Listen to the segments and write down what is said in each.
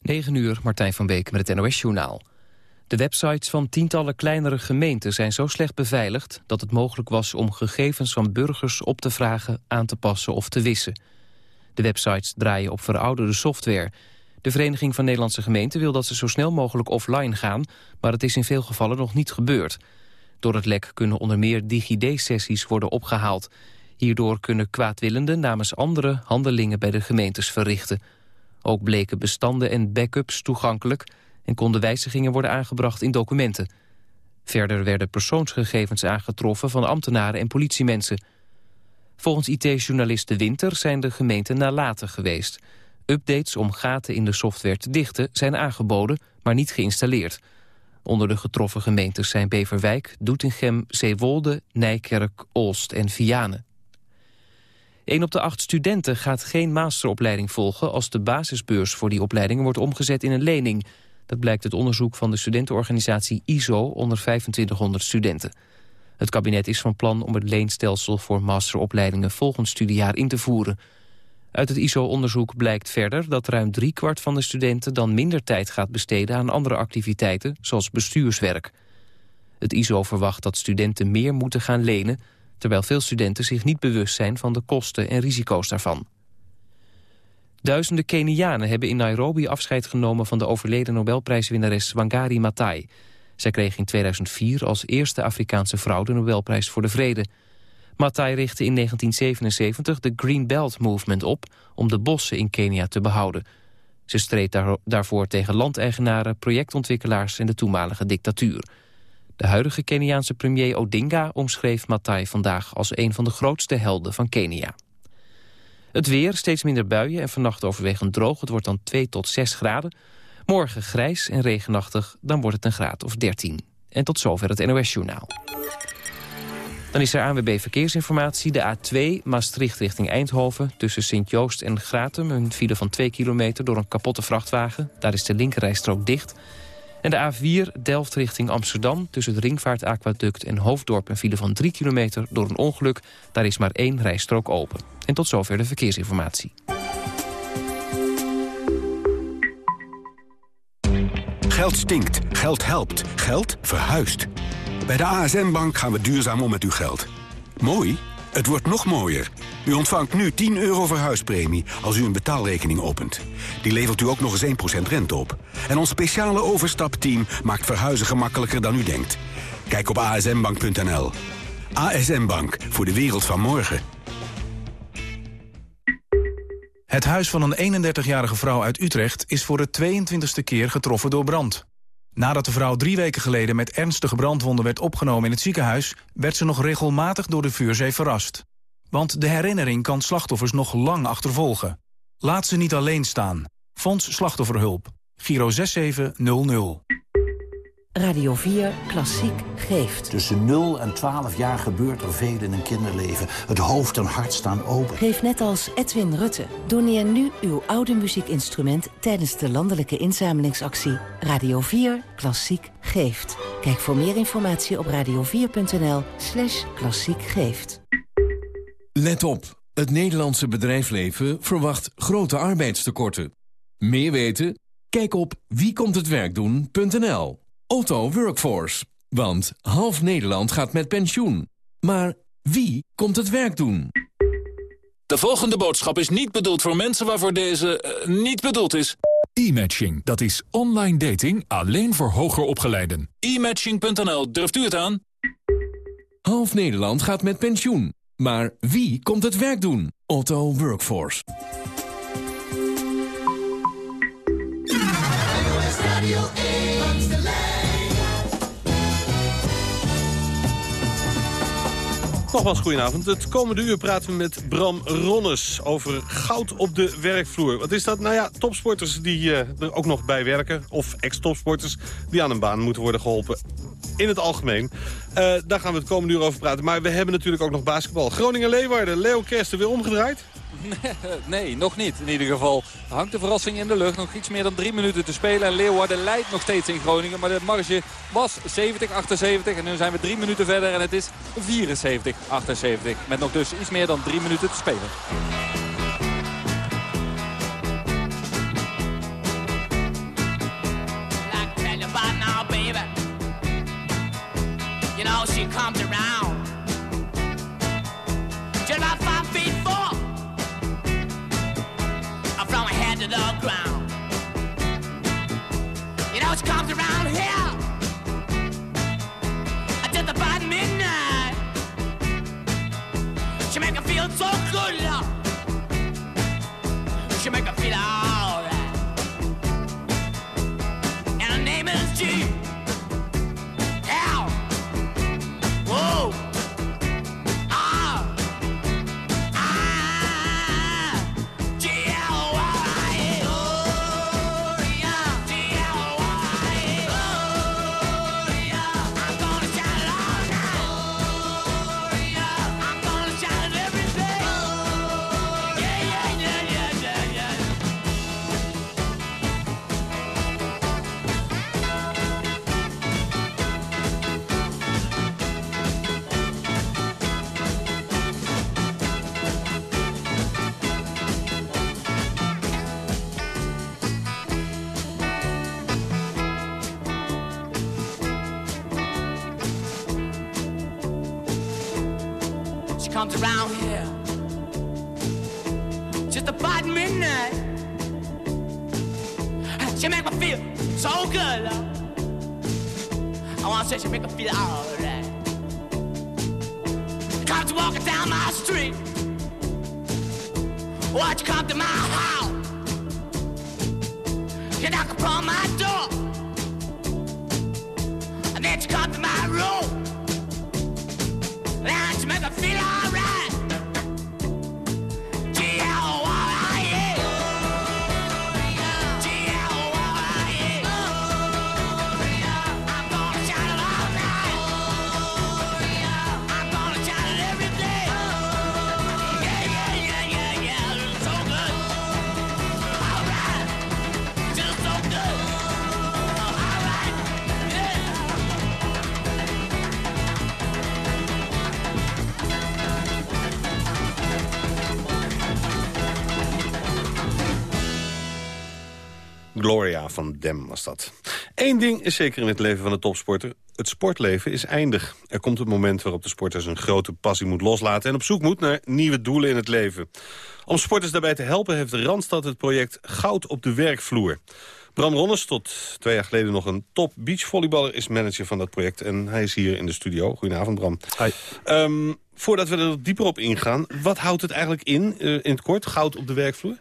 9 uur, Martijn van Beek met het NOS-journaal. De websites van tientallen kleinere gemeenten zijn zo slecht beveiligd... dat het mogelijk was om gegevens van burgers op te vragen, aan te passen of te wissen. De websites draaien op verouderde software. De Vereniging van Nederlandse Gemeenten wil dat ze zo snel mogelijk offline gaan... maar het is in veel gevallen nog niet gebeurd. Door het lek kunnen onder meer DigiD-sessies worden opgehaald. Hierdoor kunnen kwaadwillenden namens andere handelingen bij de gemeentes verrichten... Ook bleken bestanden en backups toegankelijk... en konden wijzigingen worden aangebracht in documenten. Verder werden persoonsgegevens aangetroffen van ambtenaren en politiemensen. Volgens IT-journalist De Winter zijn de gemeenten nalatig geweest. Updates om gaten in de software te dichten zijn aangeboden, maar niet geïnstalleerd. Onder de getroffen gemeentes zijn Beverwijk, Doetinchem, Zeewolde, Nijkerk, Olst en Vianen. Een op de acht studenten gaat geen masteropleiding volgen... als de basisbeurs voor die opleidingen wordt omgezet in een lening. Dat blijkt uit onderzoek van de studentenorganisatie ISO onder 2500 studenten. Het kabinet is van plan om het leenstelsel voor masteropleidingen volgend studiejaar in te voeren. Uit het ISO-onderzoek blijkt verder dat ruim driekwart van de studenten dan minder tijd gaat besteden aan andere activiteiten, zoals bestuurswerk. Het ISO verwacht dat studenten meer moeten gaan lenen terwijl veel studenten zich niet bewust zijn van de kosten en risico's daarvan. Duizenden Kenianen hebben in Nairobi afscheid genomen van de overleden Nobelprijswinnares Wangari Maathai. Zij kreeg in 2004 als eerste Afrikaanse vrouw de Nobelprijs voor de Vrede. Maathai richtte in 1977 de Green Belt Movement op om de bossen in Kenia te behouden. Ze streed daarvoor tegen landeigenaren, projectontwikkelaars en de toenmalige dictatuur. De huidige Keniaanse premier Odinga omschreef Matai vandaag als een van de grootste helden van Kenia. Het weer, steeds minder buien en vannacht overwegend droog. Het wordt dan 2 tot 6 graden. Morgen grijs en regenachtig, dan wordt het een graad of 13. En tot zover het NOS-journaal. Dan is er ANWB Verkeersinformatie. De A2 Maastricht richting Eindhoven. Tussen Sint-Joost en Gratum. Een file van 2 kilometer door een kapotte vrachtwagen. Daar is de linkerrijstrook dicht. En de A4 Delft richting Amsterdam tussen het Ringvaartaquaduct en Hoofddorp... een file van 3 kilometer door een ongeluk. Daar is maar één rijstrook open. En tot zover de verkeersinformatie. Geld stinkt, geld helpt, geld verhuist. Bij de ASN Bank gaan we duurzaam om met uw geld. Mooi? Het wordt nog mooier. U ontvangt nu 10 euro verhuispremie als u een betaalrekening opent. Die levert u ook nog eens 1% rente op. En ons speciale overstapteam maakt verhuizen gemakkelijker dan u denkt. Kijk op asmbank.nl. ASM Bank, voor de wereld van morgen. Het huis van een 31-jarige vrouw uit Utrecht is voor de 22e keer getroffen door brand. Nadat de vrouw drie weken geleden met ernstige brandwonden werd opgenomen in het ziekenhuis... werd ze nog regelmatig door de vuurzee verrast. Want de herinnering kan slachtoffers nog lang achtervolgen. Laat ze niet alleen staan. Fonds Slachtofferhulp. Giro 6700. Radio 4 Klassiek geeft. Tussen 0 en 12 jaar gebeurt er veel in een kinderleven. Het hoofd en hart staan open. Geef net als Edwin Rutte. Doneer nu uw oude muziekinstrument tijdens de landelijke inzamelingsactie. Radio 4 Klassiek geeft. Kijk voor meer informatie op radio4.nl slash klassiek geeft. Let op, het Nederlandse bedrijfsleven verwacht grote arbeidstekorten. Meer weten? Kijk op wiekomthetwerkdoen.nl. Otto Workforce. Want half Nederland gaat met pensioen. Maar wie komt het werk doen? De volgende boodschap is niet bedoeld voor mensen waarvoor deze uh, niet bedoeld is. E-matching, dat is online dating alleen voor hoger opgeleiden. E-matching.nl, durft u het aan? Half Nederland gaat met pensioen. Maar wie komt het werk doen? Otto Workforce. Nogmaals, goedenavond. Het komende uur praten we met Bram Ronnes over goud op de werkvloer. Wat is dat? Nou ja, topsporters die uh, er ook nog bij werken... of ex-topsporters die aan een baan moeten worden geholpen. In het algemeen. Uh, daar gaan we het komende uur over praten. Maar we hebben natuurlijk ook nog basketbal. Groningen-Leeuwarden. Leo Kersten weer omgedraaid? nee, nog niet in ieder geval. Hangt de verrassing in de lucht. Nog iets meer dan drie minuten te spelen. En Leeuwarden leidt nog steeds in Groningen. Maar de marge was 70, 78. En nu zijn we drie minuten verder en het is 74, 78. Met nog dus iets meer dan drie minuten te spelen. she comes around. The ground. You know she comes around here. Just about midnight. She make her feel so good, love. She make her feel alright. And her name is G. She around here just about midnight. She make me feel so good. I wanna say she make me feel alright. Gloria van Dem was dat. Eén ding is zeker in het leven van de topsporter. Het sportleven is eindig. Er komt een moment waarop de sporter zijn grote passie moet loslaten... en op zoek moet naar nieuwe doelen in het leven. Om sporters daarbij te helpen heeft de Randstad het project Goud op de werkvloer. Bram Ronnes, tot twee jaar geleden nog een top beachvolleyballer... is manager van dat project en hij is hier in de studio. Goedenavond, Bram. Ehm, voordat we er dieper op ingaan, wat houdt het eigenlijk in, eh, in het kort, Goud op de werkvloer?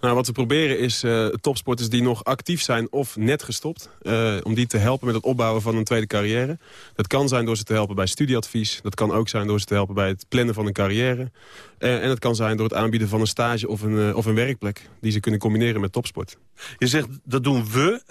Nou, wat we proberen is eh, topsporters die nog actief zijn of net gestopt... eh, om die te helpen met het opbouwen van een tweede carrière. Dat kan zijn door ze te helpen bij studieadvies. Dat kan ook zijn door ze te helpen bij het plannen van een carrière. Eh, en dat kan zijn door het aanbieden van een stage of een, of een werkplek... die ze kunnen combineren met topsport. Je zegt, dat doen we.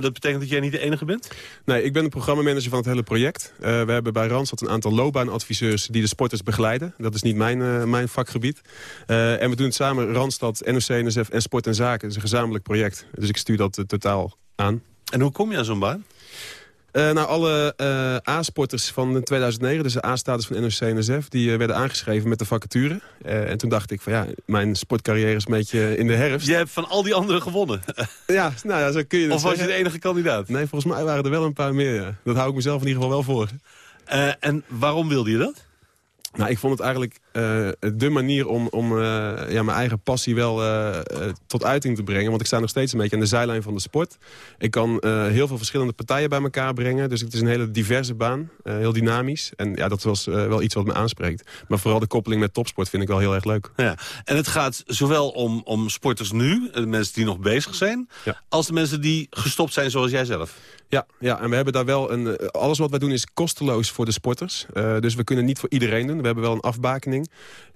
Dat betekent dat jij niet de enige bent? Nee, ik ben de programmamanager van het hele project. We hebben bij Randstad een aantal loopbaanadviseurs die de sporters begeleiden. Dat is niet mijn, mijn vakgebied. En we doen het samen Randstad, NOC, NSF en Sport en Zaken. Het is een gezamenlijk project. Dus ik stuur dat eh, totaal aan. En hoe kom je aan zo'n baan? Eh, nou, alle eh, A-sporters van 2009, dus de A-status van NOC-NSF... die eh, werden aangeschreven met de vacature. En toen dacht ik van ja, mijn sportcarrière is een beetje in de herfst. Je hebt van al die anderen gewonnen. ja, nou ja, zo kun je dat Of was je de enige kandidaat? Nee, volgens mij waren er wel een paar meer. Ja. Dat hou ik mezelf in ieder geval wel voor. En waarom wilde je dat? Nou, ik vond het eigenlijk eh de manier om, om eh, ja, mijn eigen passie wel eh, tot uiting te brengen. Want ik sta nog steeds een beetje aan de zijlijn van de sport. Ik kan heel veel verschillende partijen bij elkaar brengen. Dus het is een hele diverse baan. heel dynamisch. En ja, dat was wel iets wat me aanspreekt. Maar vooral de koppeling met topsport vind ik wel heel erg leuk. Ja. En het gaat zowel om, om sporters nu, de mensen die nog bezig zijn... als de mensen die gestopt zijn zoals jij zelf. Ja, ja, en we hebben daar wel een. Alles wat wij doen is kosteloos voor de sporters. Dus we kunnen niet voor iedereen doen. We hebben wel een afbakening.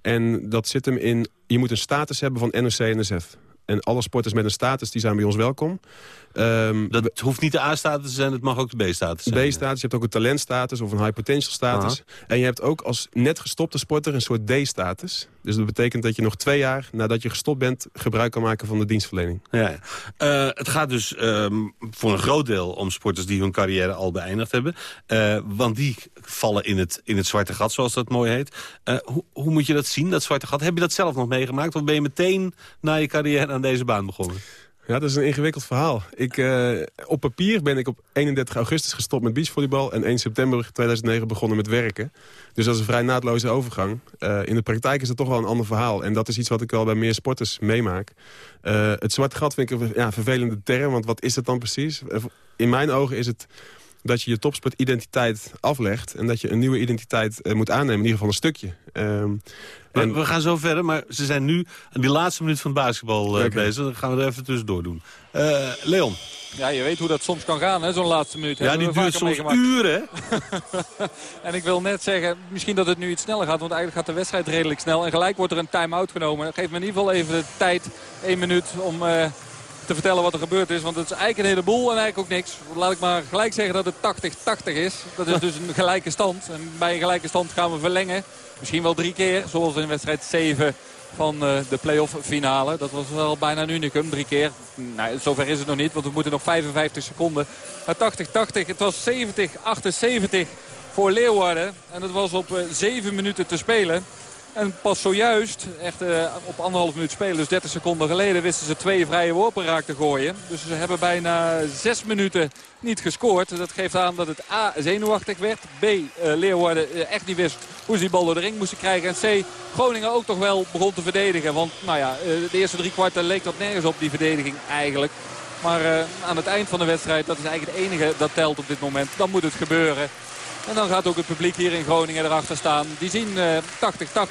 En dat zit hem in. Je moet een status hebben van NOC en NSF. En alle sporters met een status die zijn bij ons welkom. Ehm, dat hoeft niet de A-status te zijn, het mag ook de B-status zijn. B-status, je hebt ook een talentstatus of een high potential status. En je hebt ook als net gestopte sporter een soort D-status. Dus dat betekent dat je nog twee jaar nadat je gestopt bent... gebruik kan maken van de dienstverlening. Ja, ja. Eh, het gaat dus ehm, voor een groot deel om sporters die hun carrière al beëindigd hebben. Eh, want die vallen in het, in het zwarte gat, zoals dat mooi heet. Eh, hoe, hoe moet je dat zien, dat zwarte gat? Heb je dat zelf nog meegemaakt? Of ben je meteen na je carrière aan deze baan begonnen? Ja, dat is een ingewikkeld verhaal. Ik, eh, op papier ben ik op 31 augustus gestopt met beachvolleybal... en 1 september 2009 begonnen met werken. Dus dat is een vrij naadloze overgang. Eh, in de praktijk is het toch wel een ander verhaal. En dat is iets wat ik wel bij meer sporters meemaak. Eh, het zwarte gat vind ik een ja, vervelende term, want wat is het dan precies? In mijn ogen is het dat je je topsportidentiteit aflegt... en dat je een nieuwe identiteit eh, moet aannemen, in ieder geval een stukje. Ehm, We, we gaan zo verder, maar ze zijn nu aan die laatste minuut van het basketbal eh, bezig. Dan gaan we er even tussendoor doen. Eh, Leon. Ja, je weet hoe dat soms kan gaan, hè, zo'n laatste minuut. Ja, Hebben die duurt soms meegemaakt. uren, En ik wil net zeggen, misschien dat het nu iets sneller gaat. Want eigenlijk gaat de wedstrijd redelijk snel. En gelijk wordt er een time-out genomen. Dat geeft me in ieder geval even de tijd, één minuut, om eh, te vertellen wat er gebeurd is. Want het is eigenlijk een heleboel en eigenlijk ook niks. Laat ik maar gelijk zeggen dat het 80-80 is. Dat is dus een gelijke stand. En bij een gelijke stand gaan we verlengen. Misschien wel drie keer, zoals in wedstrijd 7 van eh, de play-off finale. Dat was wel bijna een unicum, drie keer. Nou, zover is het nog niet, want we moeten nog 55 seconden. Maar 80-80, het was 70-78 voor Leeuwarden. En het was op eh, zeven minuten te spelen. En pas zojuist, echt eh, op anderhalf minuut spelen, dus 30 seconden geleden, wisten ze twee vrije worpen raak te gooien. Dus ze hebben bijna zes minuten niet gescoord. Dat geeft aan dat het A, zenuwachtig werd. B, eh, Leeuwarden eh, echt niet wist hoe ze die bal door de ring moesten krijgen. En C, Groningen ook toch wel begon te verdedigen. Want nou ja, de eerste drie kwarten leek dat nergens op, die verdediging eigenlijk. Maar aan het eind van de wedstrijd, dat is eigenlijk het enige dat telt op dit moment. Dan moet het gebeuren. En dan gaat ook het publiek hier in Groningen erachter staan. Die zien eh, 80-80.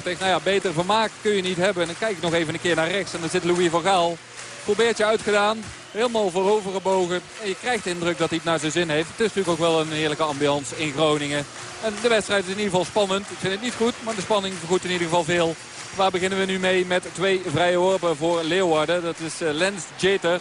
nou ja, beter vermaak kun je niet hebben. En dan kijk ik nog even een keer naar rechts. En dan zit Louis van Gaal. Probeert je uitgedaan. Helemaal voorover gebogen. En je krijgt de indruk dat hij het naar zijn zin heeft. Het is natuurlijk ook wel een heerlijke ambiance in Groningen. En de wedstrijd is in ieder geval spannend. Ik vind het niet goed, maar de spanning vergoedt in ieder geval veel. Waar beginnen we nu mee met twee vrije worpen voor Leeuwarden. Dat is eh, Lens Jeter.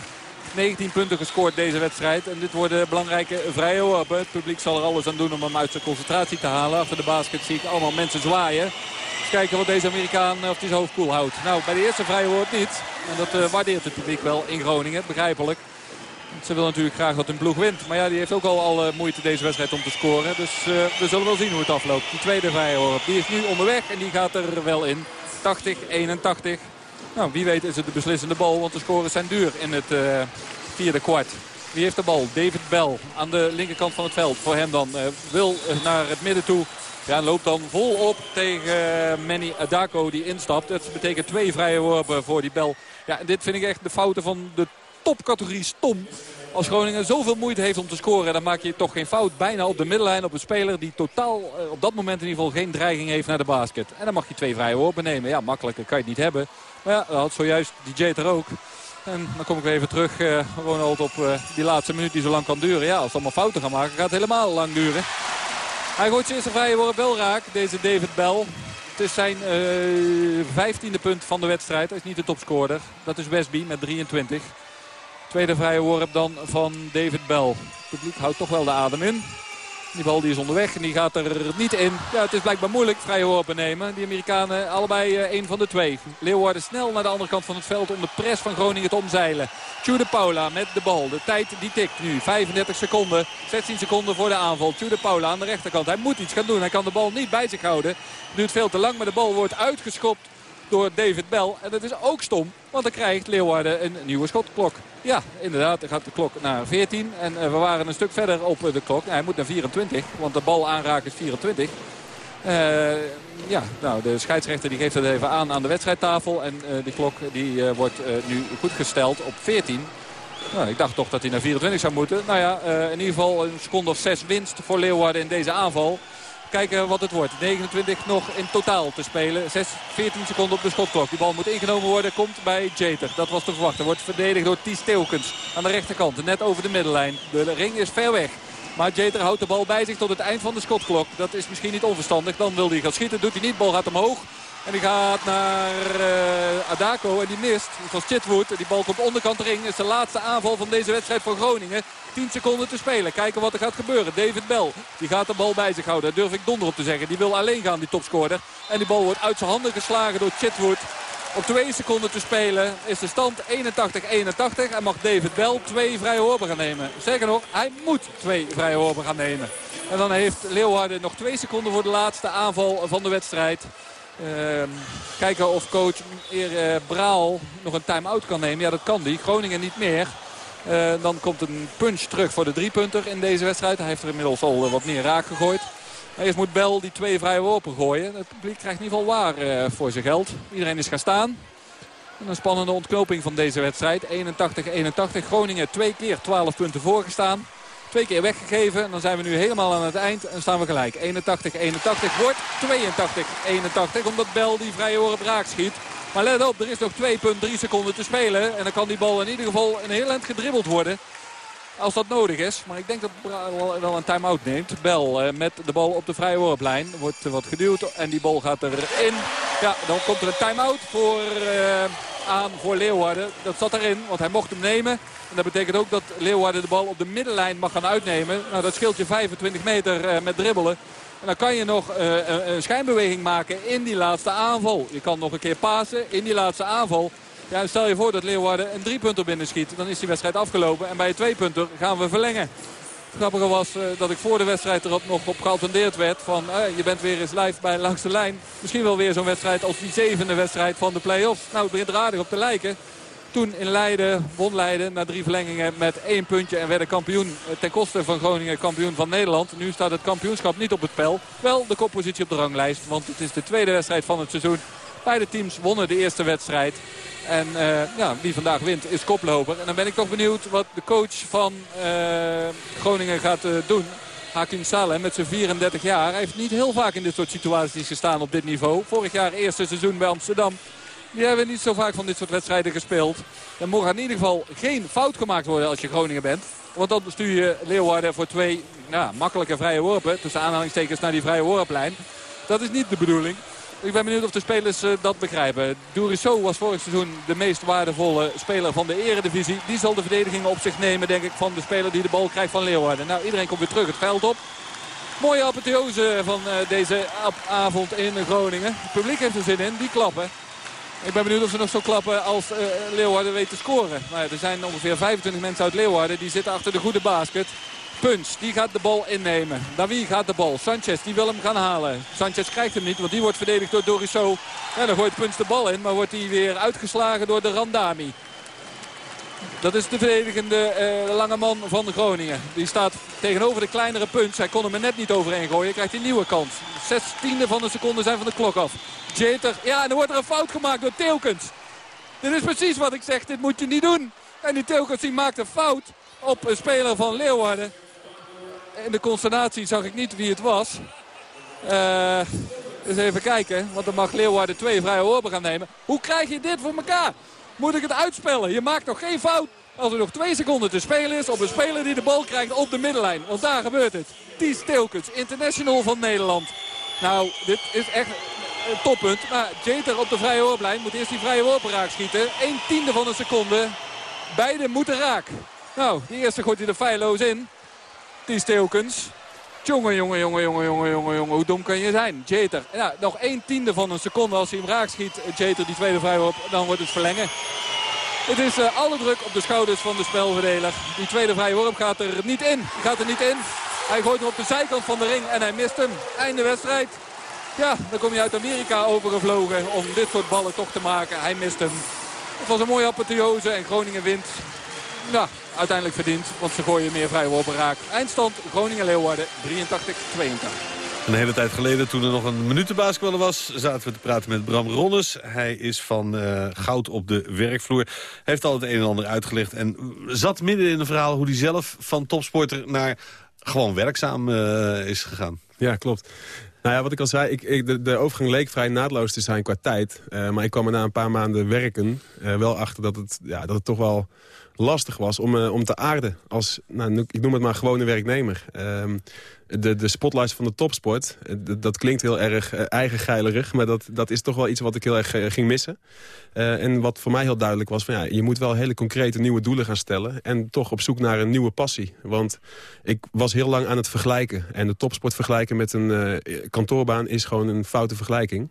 19 punten gescoord deze wedstrijd. En dit worden belangrijke vrije worpen. Het publiek zal er alles aan doen om hem uit zijn concentratie te halen. Achter de basket zie ik allemaal mensen zwaaien. Eens kijken wat deze Amerikaan eh, of hij zijn hoofd koel houdt. Nou, bij de eerste vrije worp niet. En dat eh, waardeert het publiek wel in Groningen, begrijpelijk. Ze wil natuurlijk graag dat hun ploeg wint. Maar ja, die heeft ook al alle moeite deze wedstrijd om te scoren. Dus eh, we zullen wel zien hoe het afloopt. Die tweede vrije worp, die is nu onderweg en die gaat er wel in. 80-81. Nou, wie weet is het de beslissende bal, want de scores zijn duur in het eh, vierde kwart. Wie heeft de bal? David Bell aan de linkerkant van het veld. Voor hem dan. eh, wil eh, naar het midden toe. Ja, loopt dan vol op tegen Manny Adako die instapt. Dat betekent twee vrije worpen voor die Bell. Ja, en dit vind ik echt de fouten van de topcategorie stom. Als Groningen zoveel moeite heeft om te scoren... dan maak je toch geen fout bijna op de middenlijn op een speler... die totaal op dat moment in ieder geval geen dreiging heeft naar de basket. En dan mag je twee vrije worpen nemen. Ja, makkelijker kan je het niet hebben. Maar ja, dat had zojuist DJ er ook. En dan kom ik weer even terug, eh, altijd op eh, die laatste minuut die zo lang kan duren. Ja, als ze allemaal fouten gaan maken, gaat het helemaal lang duren. Hij gooit zijn eerste vrije worp wel raak, deze David Bell. Het is zijn vijftiende punt van de wedstrijd. Hij is niet de topscorer. Dat is Westby met 23. Tweede vrije worp dan van David Bell. Het publiek houdt toch wel de adem in. Die bal die is onderweg en die gaat er niet in. Ja, het is blijkbaar moeilijk vrije worpen nemen. Die Amerikanen allebei eh, één van de twee. Leeuwarden snel naar de andere kant van het veld om de press van Groningen te omzeilen. Tjude Paula met de bal. De tijd die tikt nu. 35 seconden. 16 seconden voor de aanval. Tjude Paula aan de rechterkant. Hij moet iets gaan doen. Hij kan de bal niet bij zich houden. Duurt veel te lang, maar de bal wordt uitgeschopt door David Bell. En dat is ook stom, want dan krijgt Leeuwarden een nieuwe schotklok. Ja, inderdaad, dan gaat de klok naar 14. En eh, we waren een stuk verder op eh, de klok. Nou, hij moet naar 24, want de bal aanraken is 24. Eh, ja, nou, de scheidsrechter die geeft het even aan aan de wedstrijdtafel. En eh, die klok die, wordt nu goed gesteld op 14. Nou, ik dacht toch dat hij naar 24 zou moeten. Nou ja, in ieder geval een seconde of 6 winst voor Leeuwarden in deze aanval. Kijken wat het wordt. 29 nog in totaal te spelen. 6, 14 seconden op de schotklok. Die bal moet ingenomen worden. Komt bij Jeter. Dat was te verwachten. Wordt verdedigd door Ties Teelkens. Aan de rechterkant. Net over de middenlijn. De ring is ver weg. Maar Jeter houdt de bal bij zich tot het eind van de schotklok. Dat is misschien niet onverstandig. Dan wil hij gaan schieten. Doet hij niet. Bal gaat omhoog. En die gaat naar eh, Adako en die mist. Was Chitwood. Die bal komt onderkant ring. Is de laatste aanval van deze wedstrijd voor Groningen. 10 seconden te spelen. Kijken wat er gaat gebeuren. David Bell. Die gaat de bal bij zich houden. Daar durf ik donder op te zeggen. Die wil alleen gaan, die topscorer. En die bal wordt uit zijn handen geslagen door Chitwood. Op 2 seconden te spelen is de stand 81-81. En mag David Bell twee vrije worpen gaan nemen. Zeker nog, hij moet twee vrije worpen gaan nemen. En dan heeft Leeuwarden nog 2 seconden voor de laatste aanval van de wedstrijd. Ehm, kijken of coach Eer eh, Braal nog een time-out kan nemen. Ja, dat kan die. Groningen niet meer. Eh, dan komt een punch terug voor de driepunter in deze wedstrijd. Hij heeft er inmiddels al eh, wat meer raak gegooid. Eerst moet Bel die twee vrije worpen gooien. Het publiek krijgt in ieder geval waar eh, voor zijn geld. Iedereen is gaan staan. En een spannende ontknoping van deze wedstrijd. 81-81. Groningen twee keer 12 punten voorgestaan. Twee keer weggegeven. En dan zijn we nu helemaal aan het eind. En staan we gelijk. 81-81 wordt 82-81. Omdat Bel die vrije worp raak schiet. Maar let op, er is nog 2,3 seconden te spelen. En dan kan die bal in ieder geval een heel eind gedribbeld worden. Als dat nodig is. Maar ik denk dat Bra wel- een time-out neemt. Bel eh, met de bal op de vrije worplijn. Wordt eh, wat geduwd en die bal gaat erin. Ja, dan komt er een time-out voor, eh, aan voor Leeuwarden. Dat zat erin, want hij mocht hem nemen. En dat betekent ook dat Leeuwarden de bal op de middenlijn mag gaan uitnemen. Nou, dat scheelt je 25 meter met dribbelen. En dan kan je nog een schijnbeweging maken in die laatste aanval. Je kan nog een keer pasen in die laatste aanval. Ja, stel je voor dat Leeuwarden een driepunter binnenschiet. Dan is die wedstrijd afgelopen. En bij een tweepunter gaan we verlengen. Het grappige was eh, dat ik voor de wedstrijd erop nog op geattendeerd werd. Van eh, je bent weer eens live bij langs de lijn. Misschien wel weer zo'n wedstrijd als die zevende wedstrijd van de play-offs. Nou, het begint er aardig op te lijken. Toen in Leiden, won Leiden na drie verlengingen met één puntje. En werden kampioen eh, ten koste van Groningen kampioen van Nederland. Nu staat het kampioenschap niet op het spel. Wel de koppositie op de ranglijst. Want het is de tweede wedstrijd van het seizoen. Beide teams wonnen de eerste wedstrijd. En eh, ja, wie vandaag wint is koploper. En dan ben ik toch benieuwd wat de coach van eh, Groningen gaat eh, doen. Hakim Saleh met zijn 34 jaar. Heeft niet heel vaak in dit soort situaties gestaan op dit niveau. Vorig jaar eerste seizoen bij Amsterdam. Die hebben niet zo vaak van dit soort wedstrijden gespeeld. Er mogen in ieder geval geen fout gemaakt worden als je Groningen bent. Want dan stuur je Leeuwarden voor twee nou, makkelijke vrije worpen. Tussen aanhalingstekens naar die vrije worplijn. Dat is niet de bedoeling. Ik ben benieuwd of de spelers eh, dat begrijpen. Dourisso was vorig seizoen de meest waardevolle speler van de eredivisie. Die zal de verdediging op zich nemen, denk ik, van de speler die de bal krijgt van Leeuwarden. Nou, iedereen komt weer terug het veld op. Mooie apotheose van eh, deze avond in Groningen. Het publiek heeft er zin in, die klappen. Ik ben benieuwd of ze nog zo klappen als eh, Leeuwarden weet te scoren. Maar er zijn ongeveer 25 mensen uit Leeuwarden. Die zitten achter de goede basket. Punch, die gaat de bal innemen. Wie gaat de bal? Sanchez, die wil hem gaan halen. Sanchez krijgt hem niet, want die wordt verdedigd door Dorisso. Ja, dan gooit Punch de bal in, maar wordt hij weer uitgeslagen door de Randami. Dat is de verdedigende eh, lange man van Groningen. Die staat tegenover de kleinere Punch. Hij kon hem er net niet overheen gooien. Krijgt hij een nieuwe kans. Zestiende van de seconde zijn van de klok af. Jeter. Ja, en dan wordt er een fout gemaakt door Teelkens. Dit is precies wat ik zeg. Dit moet je niet doen. En die Teelkens die maakt een fout op een speler van Leeuwarden. In de consternatie zag ik niet wie het was. Eh, eens even kijken. Want dan mag Leeuwarden twee vrije worpen gaan nemen. Hoe krijg je dit voor elkaar? Moet ik het uitspellen? Je maakt nog geen fout. Als er nog twee seconden te spelen is op een speler die de bal krijgt op de middenlijn. Want daar gebeurt het. Ties Teelkens, international van Nederland. Nou, dit is echt een toppunt. Maar Jeter op de vrije worplijn moet eerst die vrije worpen raak schieten. 1 tiende van een seconde. Beide moeten raak. Nou, die eerste gooit hij er feilloos in. Ties Teelkens. Jongen, jongen, jongen, jongen, jongen, jongen, jongen. Hoe dom kan je zijn? Jeter. Nog 1 tiende van een seconde als hij hem raak schiet. Jeter die tweede vrijworp. Dan wordt het verlengen. Het is eh, alle druk op de schouders van de spelverdeler. Die tweede vrije worp gaat er niet in. Die gaat er niet in. Hij gooit hem op de zijkant van de ring en hij mist hem. Einde wedstrijd. Ja, dan kom je uit Amerika overgevlogen om dit soort ballen toch te maken. Hij mist hem. Het was een mooie apotheose en Groningen wint. Ja, uiteindelijk verdiend, want ze gooien meer vrije worpen raak. Eindstand Groningen-Leeuwarden 83-82. Een hele tijd geleden, toen er nog een minutenbasketballer was... zaten we te praten met Bram Ronnes. Hij is van eh, goud op de werkvloer. Heeft al het een en ander uitgelegd. En zat midden in een verhaal hoe hij zelf van topsporter... naar gewoon werkzaam eh, is gegaan. Ja, klopt. Nou ja, wat ik al zei, ik, ik, de, de overgang leek vrij naadloos te zijn qua tijd. Eh, maar ik kwam er na een paar maanden werken eh, wel achter dat het, ja, dat het toch wel lastig was om, eh, om te aarden als, nou, ik noem het maar gewone werknemer. Ehm, de, de spotlights van de topsport, eh, dat klinkt heel erg eh, eigengeilerig... maar dat, dat is toch wel iets wat ik heel erg ging missen. En wat voor mij heel duidelijk was, van, ja, je moet wel hele concrete nieuwe doelen gaan stellen... en toch op zoek naar een nieuwe passie. Want ik was heel lang aan het vergelijken. En de topsport vergelijken met een kantoorbaan is gewoon een foute vergelijking.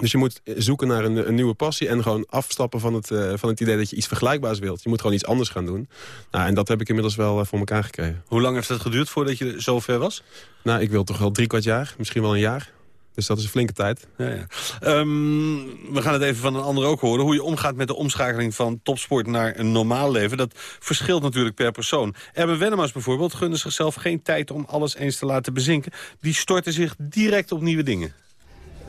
Dus je moet zoeken naar een, een nieuwe passie en gewoon afstappen van het, eh, van het idee dat je iets vergelijkbaars wilt. Je moet gewoon iets anders gaan doen. Nou, en dat heb ik inmiddels wel eh, voor elkaar gekregen. Hoe lang heeft het geduurd voordat je zo ver was? Nou, ik wil toch wel drie kwart jaar, misschien wel een jaar. Dus dat is een flinke tijd. Ja, ja. Ehm, we gaan het even van een ander ook horen. Hoe je omgaat met de omschakeling van topsport naar een normaal leven. Dat verschilt natuurlijk per persoon. Erben Wennemars bijvoorbeeld gunde zichzelf geen tijd om alles eens te laten bezinken. Die stortte zich direct op nieuwe dingen.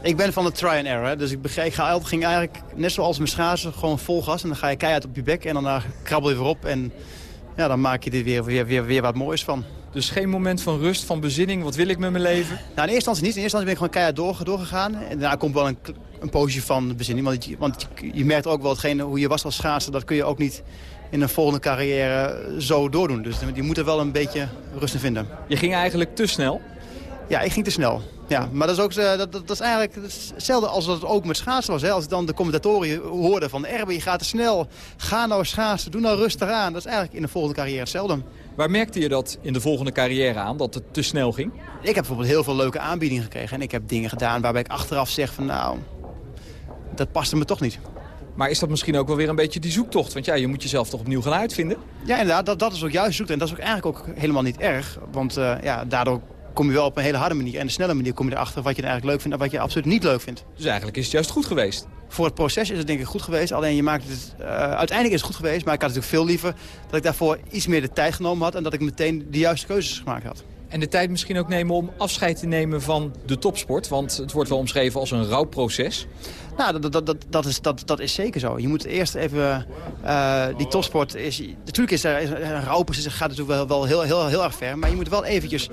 Ik ben van de try and error. Dus ik, begreep, ik ga, ging eigenlijk, net zoals mijn schaatsen, gewoon vol gas. En dan ga je keihard op je bek en daarna krabbel je weer op. En ja, dan maak je er weer, weer, weer, weer wat moois van. Dus geen moment van rust, van bezinning. Wat wil ik met mijn leven? Nou, in eerste instantie niet. In eerste instantie ben ik gewoon keihard door, doorgegaan. En daarna komt wel een, een poosje van bezinning. Want, je, want je, je merkt ook wel hetgene, hoe je was als schaatser. Dat kun je ook niet in een volgende carrière zo doordoen. Dus je moet er wel een beetje rust in vinden. Je ging eigenlijk te snel. Ja, ik ging te snel. Ja, maar dat is, ook, eh, dat, dat, dat is eigenlijk hetzelfde als dat het ook met schaatsen was. Hè. Als ik dan de commentatoren hoorde van Erben, je gaat te snel. Ga nou schaatsen, doe nou rustig aan. Dat is eigenlijk in de volgende carrière hetzelfde. Waar merkte je dat in de volgende carrière aan, dat het te snel ging? Ik heb bijvoorbeeld heel veel leuke aanbiedingen gekregen. En ik heb dingen gedaan waarbij ik achteraf zeg van nou, dat paste me toch niet. Maar is dat misschien ook wel weer een beetje die zoektocht? Want ja, je moet jezelf toch opnieuw gaan uitvinden? Ja, inderdaad, dat, dat is ook juist zoekt. En dat is ook eigenlijk ook helemaal niet erg. Want eh, ja, daardoor kom je wel op een hele harde manier en een snelle manier kom je erachter wat je eigenlijk leuk vindt en wat je absoluut niet leuk vindt. Dus eigenlijk is het juist goed geweest. Voor het proces is het denk ik goed geweest. Alleen je maakt het, eh, uiteindelijk is het goed geweest, maar ik had natuurlijk veel liever dat ik daarvoor iets meer de tijd genomen had en dat ik meteen de juiste keuzes gemaakt had. En de tijd misschien ook nemen om afscheid te nemen van de topsport. Want het wordt wel omschreven als een rouwproces. Nou, dat, dat, dat, dat, is, dat, dat is zeker zo. Je moet eerst even... eh, die topsport is... Natuurlijk is er een rouwproces, dat gaat natuurlijk wel, wel heel, heel, heel erg ver. Maar je moet wel eventjes...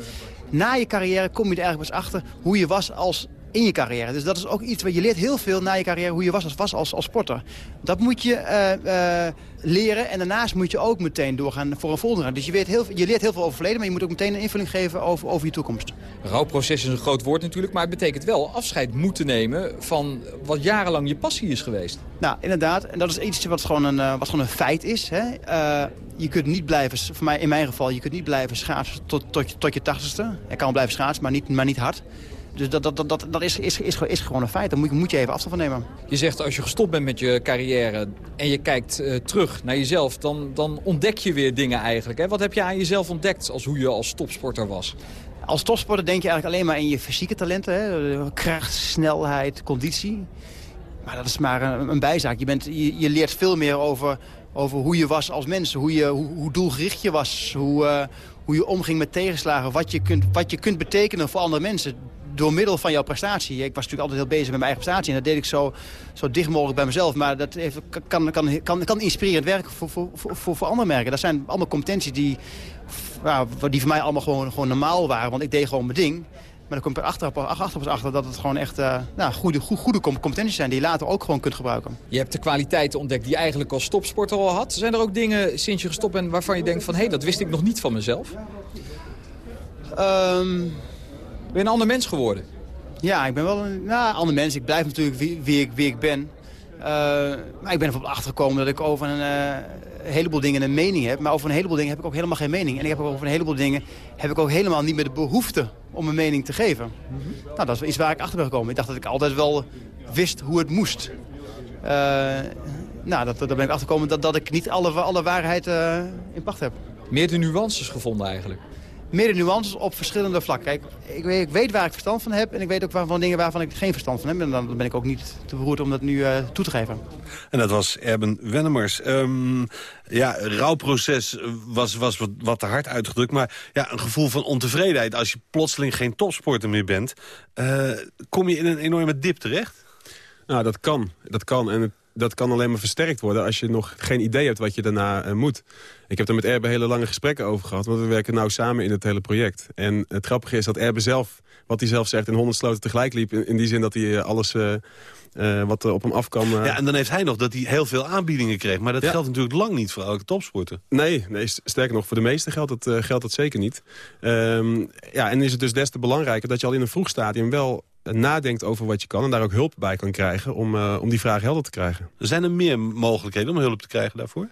Na je carrière kom je er pas achter hoe je was als in je carrière. Dus dat is ook iets waar je leert heel veel na je carrière hoe je was als, was als, als sporter. Dat moet je eh, eh, leren en daarnaast moet je ook meteen doorgaan voor een volgende. Dus je, weet heel, je leert heel veel over het verleden, maar je moet ook meteen een invulling geven over, over je toekomst. Rouwproces is een groot woord natuurlijk, maar het betekent wel afscheid moeten nemen van wat jarenlang je passie is geweest. Nou, inderdaad. En dat is iets wat gewoon een, eh, wat gewoon een feit is. Hè. Je kunt niet blijven, voor mij, in mijn geval, je kunt niet blijven schaatsen tot, tot, je- tot je tachtigste. Je kan blijven schaatsen, maar niet, maar niet hard. Dus dat, dat, dat, dat, dat is, is, is, is gewoon een feit. Daar moet, je- moet je even afstand van nemen. Je zegt als je gestopt bent met je carrière en je kijkt eh, terug naar jezelf... Dan, dan ontdek je weer dingen eigenlijk. Hè? Wat heb je aan jezelf ontdekt als hoe je als topsporter was? Als topsporter denk je eigenlijk alleen maar in je fysieke talenten. Hè? Kracht, snelheid, conditie. Maar dat is maar een, een bijzaak. Je, bent, je, je leert veel meer over, over hoe je was als mens. Hoe, je, hoe, hoe doelgericht je was. Hoe, eh, hoe je omging met tegenslagen. Wat je, kunt, wat je kunt betekenen voor andere mensen. Door middel van jouw prestatie. Ik was natuurlijk altijd heel bezig met mijn eigen prestatie. En dat deed ik zo, zo dicht mogelijk bij mezelf. Maar dat heeft, kan, kan, kan, kan inspirerend werken voor, voor, voor, voor, andere merken. Dat zijn allemaal competenties die, ja, die voor mij allemaal gewoon, gewoon normaal waren. Want ik deed gewoon mijn ding. Maar dan kom je er achteraf pas achter dat het gewoon echt eh, nou, goede, goede, goede com- competenties zijn... die je later ook gewoon kunt gebruiken. Je hebt de kwaliteiten ontdekt die je eigenlijk als topsporter al had. Zijn er ook dingen sinds je gestopt bent waarvan je denkt van... hé, hey, dat wist ik nog niet van mezelf? Ehm, Ben je een ander mens geworden? Ja, ik ben wel een nou, ander mens. Ik blijf natuurlijk wie, wie, ik, wie ik ben. Eh, maar ik ben er bijvoorbeeld achtergekomen dat ik over een eh, heleboel dingen een mening heb. Maar over een heleboel dingen heb ik ook helemaal geen mening. En ik heb over een heleboel dingen heb ik ook helemaal niet meer de behoefte om een mening te geven. Nou, dat is iets waar ik achter ben gekomen. Ik dacht dat ik altijd wel wist hoe het moest. Eh, nou, dat, daar ben ik achtergekomen dat, dat ik niet alle, alle waarheid in pacht heb. Meer de nuances gevonden eigenlijk. Meer de nuances op verschillende vlakken. Kijk, ik weet, ik weet waar ik verstand van heb en ik weet ook waar- van dingen waarvan ik geen verstand van heb. En dan ben ik ook niet te beroerd om dat nu eh, toe te geven. En dat was Erben Wennemers. Ehm, ja, rouwproces was, was wat, wat te hard uitgedrukt. Maar ja, een gevoel van ontevredenheid. Als je plotseling geen topsporter meer bent... eh, kom je in een enorme dip terecht? Nou, dat kan. Dat kan. En het- dat kan alleen maar versterkt worden als je nog geen idee hebt wat je daarna eh, moet. Ik heb er met Erbe hele lange gesprekken over gehad, want we werken nou samen in het hele project. En het grappige is dat Erbe zelf, wat hij zelf zegt, in honderd sloten tegelijk liep. In, in die zin dat hij eh, alles eh, eh, wat op hem af kan... eh, Ja, en dan heeft hij nog dat hij heel veel aanbiedingen kreeg. Maar dat Ja. geldt natuurlijk lang niet voor elke topsporter. Nee, nee, st- sterker nog, voor de meesten geldt dat, geldt dat zeker niet. Ehm, ja, en is het dus des te belangrijker dat je al in een vroeg stadium wel nadenkt over wat je kan... en daar ook hulp bij kan krijgen om, eh, om die vraag helder te krijgen. Zijn er meer mogelijkheden om hulp te krijgen daarvoor?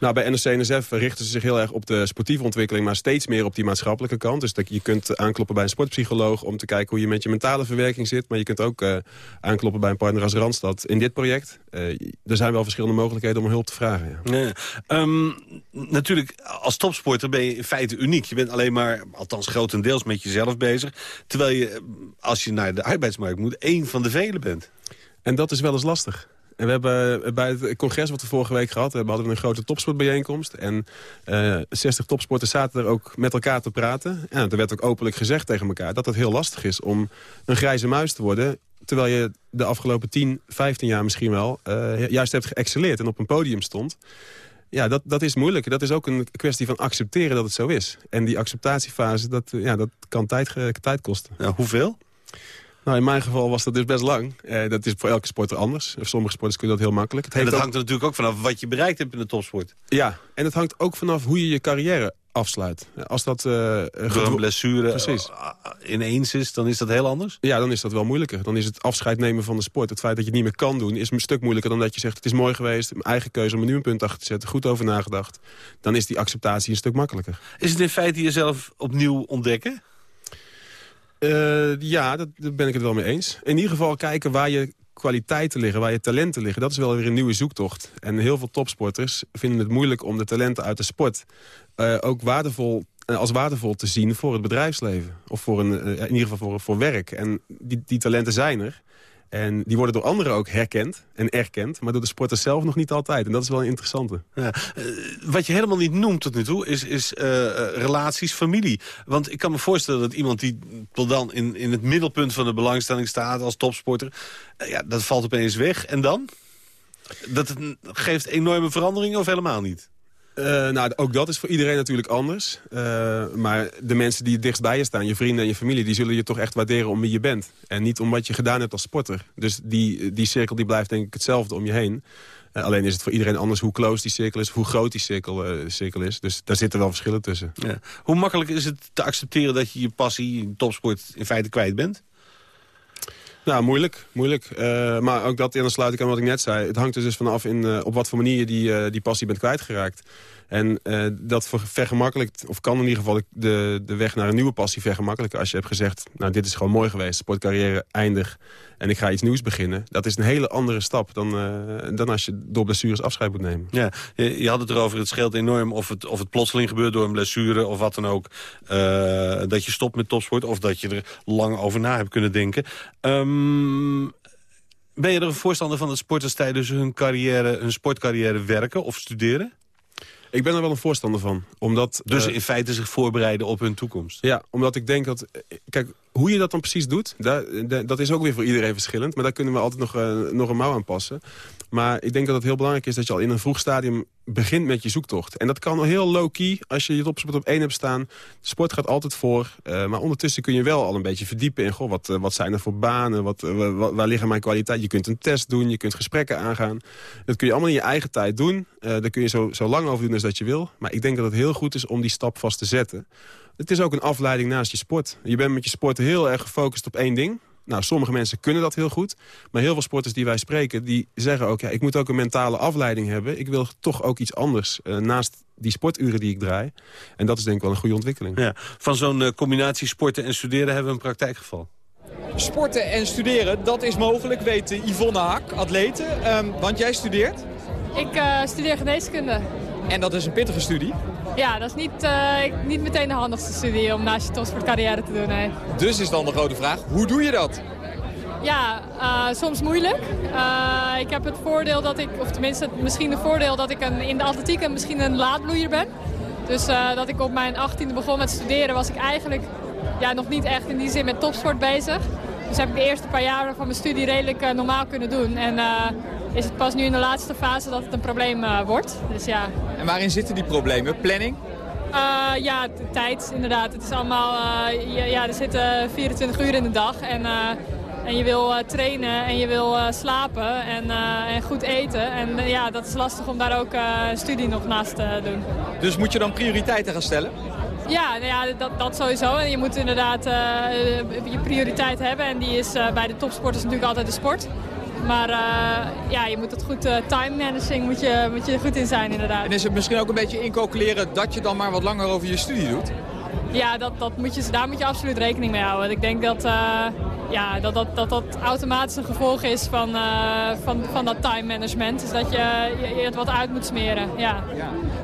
Nou, bij NOC-NSF richten ze zich heel erg op de sportieve ontwikkeling... maar steeds meer op die maatschappelijke kant. Dus dat je kunt aankloppen bij een sportpsycholoog... om te kijken hoe je met je mentale verwerking zit. Maar je kunt ook eh, aankloppen bij een partner als Randstad in dit project. Eh, er zijn wel verschillende mogelijkheden om hulp te vragen. Ja. Nee. Ehm, natuurlijk, als topsporter ben je in feite uniek. Je bent alleen maar, althans grotendeels, met jezelf bezig. Terwijl je, als je naar de arbeidsmarkt moet, één van de velen bent. En dat is wel eens lastig. En we hebben eh, bij het congres wat we vorige week gehad hebben... hadden we een grote topsportbijeenkomst. En eh 60 topsporters zaten er ook met elkaar te praten. En er werd ook openlijk gezegd tegen elkaar... dat het heel lastig is om een grijze muis te worden... terwijl je de afgelopen 10, 15 jaar misschien wel... eh, juist hebt geëxceleerd en op een podium stond. Ja, dat, dat is moeilijk. Dat is ook een kwestie van accepteren dat het zo is. En die acceptatiefase, dat, eh, ja, dat kan tijd, tijd kosten. Ja, hoeveel? Nou, in mijn geval was dat dus best lang. Eh, dat is voor elke sporter anders. Voor sommige sporters kun je dat heel makkelijk. Het En dat ook- hangt er natuurlijk ook vanaf wat je bereikt hebt in de topsport. Ja, en het hangt ook vanaf hoe je je carrière afsluit. Als dat... Door een blessure Precies. eh, ineens is, dan is dat heel anders? Ja, dan is dat wel moeilijker. Dan is het afscheid nemen van de sport. Het feit dat je het niet meer kan doen is een stuk moeilijker dan dat je zegt... het is mooi geweest, mijn eigen keuze om er nu een punt achter te zetten. Goed over nagedacht. Dan is die acceptatie een stuk makkelijker. Is het in feite jezelf opnieuw ontdekken? Eh, ja, dat, daar ben ik het wel mee eens. In ieder geval kijken waar je kwaliteiten liggen, waar je talenten liggen. Dat is wel weer een nieuwe zoektocht. En heel veel topsporters vinden het moeilijk om de talenten uit de sport... eh, ook waardevol, eh, als waardevol te zien voor het bedrijfsleven. Of voor een, in ieder geval voor, voor werk. En die, die talenten zijn er. En die worden door anderen ook herkend en erkend. Maar door de sporters zelf nog niet altijd. En dat is wel een interessante. Eh, wat je helemaal niet noemt tot nu toe is, is eh, eh, relaties, familie. Want ik kan me voorstellen dat iemand die dan in, in het middelpunt van de belangstelling staat als topsporter... ja, dat valt opeens weg. En dan? Dat geeft enorme veranderingen of helemaal niet? Eh, nou, ook dat is voor iedereen natuurlijk anders. Eh, maar de mensen die het dichtst bij je staan, je vrienden en je familie... die zullen je toch echt waarderen om wie je bent. En niet om wat je gedaan hebt als sporter. Dus die, die cirkel die blijft denk ik hetzelfde om je heen. Eh, alleen is het voor iedereen anders hoe close die cirkel is... hoe groot die cirkel, cirkel is. Dus daar zitten wel verschillen tussen. Ja. Hoe makkelijk is het te accepteren dat je je passie in topsport in feite kwijt bent? Nou, moeilijk. moeilijk. Eh, maar ook dat, en dan sluit ik aan wat ik net zei. Het hangt er dus vanaf in, eh, op wat voor manier je die, eh, die passie bent kwijtgeraakt. En eh, dat ver- vergemakkelijkt, of kan in ieder geval de, de weg naar een nieuwe passie vergemakkelijken. Als je hebt gezegd, nou dit is gewoon mooi geweest, sportcarrière eindig en ik ga iets nieuws beginnen. Dat is een hele andere stap dan, eh, dan als je door blessures afscheid moet nemen. Ja, je, je had het erover, het scheelt enorm of het, of het plotseling gebeurt door een blessure of wat dan ook. eh, dat je stopt met topsport of dat je er lang over na hebt kunnen denken. Ehm, ben je er een voorstander van dat sporters tijdens hun, carrière, hun sportcarrière werken of studeren? Ik ben er wel een voorstander van. Omdat, Dus eh, in feite zich voorbereiden op hun toekomst. Ja, omdat ik denk dat... eh, Kijk, hoe je dat dan precies doet, daar, da- dat is ook weer voor iedereen verschillend. Maar daar kunnen we altijd nog, eh, nog een mouw aan passen. Maar ik denk dat het heel belangrijk is dat je al in een vroeg stadium begint met je zoektocht. En dat kan heel low-key als je je topsport op één hebt staan. Sport gaat altijd voor. eh, maar ondertussen kun je wel al een beetje verdiepen in... Goh, wat, eh, wat zijn er voor banen, wat, eh, wa- wa- waar liggen mijn kwaliteiten. Je kunt een test doen, je kunt gesprekken aangaan. Dat kun je allemaal in je eigen tijd doen. Daar kun je zo, zo lang over doen als dat je wil. Maar ik denk dat het heel goed is om die stap vast te zetten. Het is ook een afleiding naast je sport. Je bent met je sport heel erg gefocust op één ding. Nou, sommige mensen kunnen dat heel goed. Maar heel veel sporters die wij spreken, die zeggen ook... Ja, ik moet ook een mentale afleiding hebben. Ik wil toch ook iets anders eh, naast die sporturen die ik draai. En dat is denk ik wel een goede ontwikkeling. Ja, van zo'n eh, combinatie sporten en studeren hebben we een praktijkgeval. Sporten en studeren, dat is mogelijk, weet Yvonne Hak, atlete. Ehm, want jij studeert. Ik eh, studeer geneeskunde. En dat is een pittige studie. Ja, dat is niet, eh, niet meteen de handigste studie om naast je topsportcarrière te doen. Nee. Dus is dan de grote vraag, hoe doe je dat? Ja, eh, soms moeilijk. Eh, ik heb het voordeel dat ik, of tenminste misschien het voordeel dat ik een, in de atletiek een, misschien een laadbloeier ben. Dus dat ik op mijn 18e begon met studeren was ik eigenlijk ja, nog niet echt in die zin met topsport bezig. Dus heb ik de eerste paar jaren van mijn studie redelijk normaal kunnen doen. En is het pas nu in de laatste fase dat het een probleem eh, wordt. Dus ja, En waarin zitten die problemen? Planning? eh, ja, tijd inderdaad. Het is allemaal, eh, ja, ja, er zitten 24 uur in de dag en, en je wil trainen en je wil slapen en, en goed eten. En ja, dat is lastig om daar ook studie nog naast te doen. Dus moet je dan prioriteiten gaan stellen? Ja, nou ja dat, dat sowieso. En je moet inderdaad je prioriteit hebben en die is bij de topsporters natuurlijk altijd de sport. Maar eh, ja, je moet het goed, eh, time managing moet je, moet je er goed in zijn inderdaad. En is het misschien ook een beetje incalculeren dat je dan maar wat langer over je studie doet? Ja, dat, dat moet je, daar moet je absoluut rekening mee houden. Ik denk dat eh, ja, dat, dat, dat, dat automatisch een gevolg is van, van, van dat time management. Dus dat je, het wat uit moet smeren. Ja.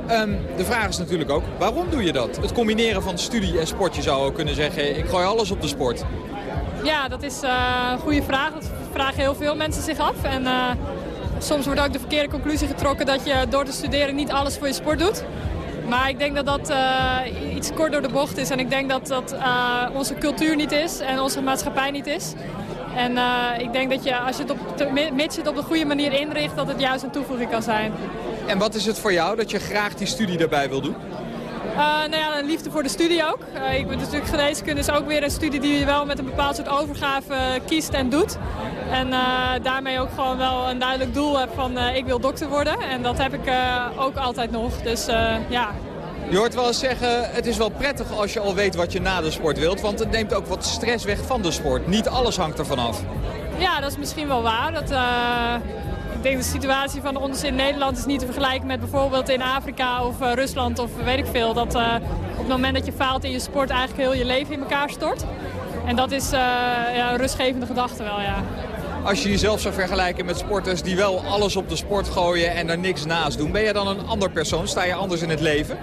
Ehm, de vraag is natuurlijk ook, waarom doe je dat? Het combineren van studie en sport, je zou ook kunnen zeggen, ik gooi alles op de sport. Ja, dat is een goede vraag. Dat vragen heel veel mensen zich af. En eh, soms wordt ook de verkeerde conclusie getrokken dat je door te studeren niet alles voor je sport doet. Maar ik denk dat dat eh, iets kort door de bocht is. En ik denk dat dat eh, onze cultuur niet is en onze maatschappij niet is. En ik denk dat je, als je het op de, mits je het op de goede manier inricht, dat het juist een toevoeging kan zijn. En wat is het voor jou dat je graag die studie daarbij wil doen? Uh, nou ja, een liefde voor de studie ook. Uh, ik ben natuurlijk geneeskunde is ook weer een studie die je wel met een bepaald soort overgave kiest en doet. En daarmee ook gewoon wel een duidelijk doel heb van ik wil dokter worden. En dat heb ik ook altijd nog. Dus ja. Je hoort wel eens zeggen, het is wel prettig als je al weet wat je na de sport wilt. Want het neemt ook wat stress weg van de sport. Niet alles hangt ervan af. Ja, dat is misschien wel waar. Dat, denk de situatie van ons in Nederland is niet te vergelijken met bijvoorbeeld in Afrika of uh, Rusland of weet ik veel. Dat uh, op het moment dat je faalt in je sport eigenlijk heel je leven in elkaar stort. En dat is uh, ja, een rustgevende gedachte wel, ja. Als je jezelf zou vergelijken met sporters die wel alles op de sport gooien en er niks naast doen. Ben je dan een ander persoon? Sta je anders in het leven?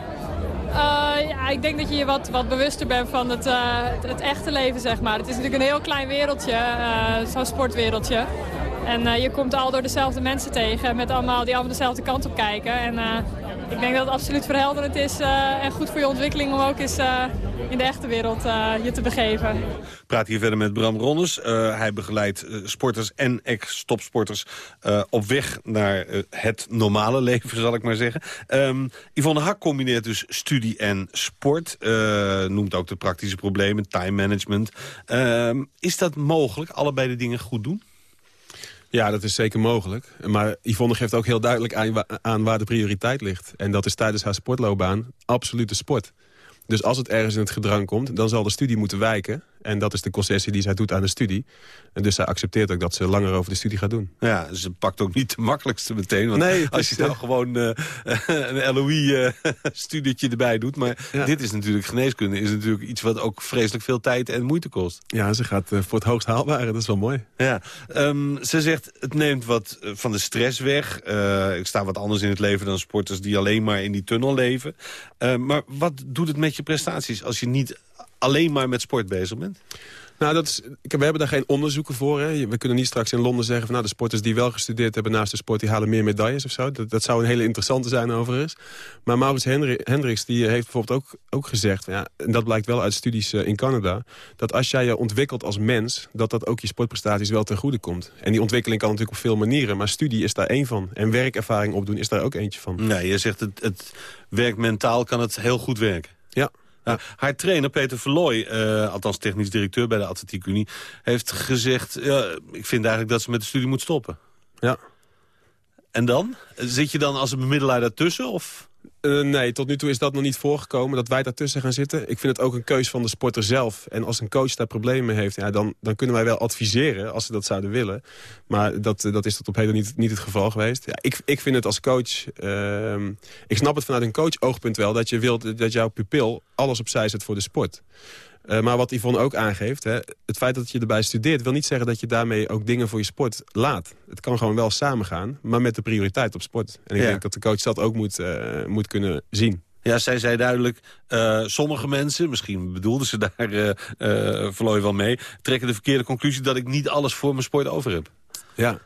ja, ik denk dat je je wat, wat bewuster bent van het, het, het, echte leven, zeg maar. Het is natuurlijk een heel klein wereldje, zo'n sportwereldje. En uh, je komt al door dezelfde mensen tegen, met allemaal, die allemaal dezelfde kant op kijken. En uh, ik denk dat het absoluut verhelderend is uh, en goed voor je ontwikkeling om ook eens in de echte wereld je te begeven. Praat hier verder met Bram Ronnes. hij begeleidt sporters en ex-topsporters op weg naar het normale leven, zal ik maar zeggen. Um, Yvonne Hak combineert dus studie en sport. noemt ook de praktische problemen, time management. Um, is dat mogelijk, allebei de dingen goed doen? Ja, dat is zeker mogelijk. Maar Yvonne geeft ook heel duidelijk aan, waar de prioriteit ligt. En dat is tijdens haar sportloopbaan absoluut de sport. Dus als het ergens in het gedrang komt, dan zal de studie moeten wijken. En dat is de concessie die zij doet aan de studie. En dus zij accepteert ook dat ze langer over de studie gaat doen. Ja, ze pakt ook niet de makkelijkste meteen. Want nee, als je nou gewoon uh, een LOE-studietje uh, erbij doet. Maar ja. dit is natuurlijk, geneeskunde is natuurlijk iets wat ook vreselijk veel tijd en moeite kost. Ja, ze gaat uh, voor het hoogst haalbare. Dat is wel mooi. Ja, um, ze zegt, het neemt wat van de stress weg. ik sta wat anders in het leven dan sporters die alleen maar in die tunnel leven. maar wat doet het met je prestaties als je niet alleen maar met sport bezig bent? Nou, dat is, we hebben daar geen onderzoeken voor. Hè. We kunnen niet straks in Londen zeggen... van nou, de sporters die wel gestudeerd hebben naast de sport... die halen meer medailles of zo. Dat, dat zou een hele interessante zijn overigens. Maar Maurits Hendri Hendricks die heeft bijvoorbeeld ook, ook gezegd... Ja, en dat blijkt wel uit studies uh, in Canada... dat als jij je ontwikkelt als mens... dat dat ook je sportprestaties wel ten goede komt. En die ontwikkeling kan natuurlijk op veel manieren... maar studie is daar één van. En werkervaring opdoen is daar ook eentje van. Nee, je zegt het, het werk mentaal kan het heel goed werken. Ja. Nou, haar trainer Peter Verlooy, uh, althans technisch directeur bij de Atletiek Unie... heeft gezegd, uh, ik vind eigenlijk dat ze met de studie moet stoppen. Ja. En dan? Zit je dan als een bemiddelaar daartussen? Of? Uh, nee, tot nu toe is dat nog niet voorgekomen, dat wij daartussen gaan zitten. Ik vind het ook een keus van de sporter zelf. En als een coach daar problemen mee heeft, ja, dan, dan kunnen wij wel adviseren als ze dat zouden willen. Maar dat, dat is tot op heden niet, niet het geval geweest. Ja, ik, ik vind het als coach, uh, ik snap het vanuit een coach oogpunt wel, dat je wilt dat jouw pupil alles opzij zet voor de sport. Uh, maar wat Yvonne ook aangeeft, hè, het feit dat je erbij studeert... wil niet zeggen dat je daarmee ook dingen voor je sport laat. Het kan gewoon wel samengaan, maar met de prioriteit op sport. En ik ja. denk dat de coach dat ook moet, uh, moet kunnen zien. Ja, zij zei duidelijk, uh, sommige mensen, misschien bedoelden ze daar uh, verlooi wel mee... trekken de verkeerde conclusie dat ik niet alles voor mijn sport over heb. Ja.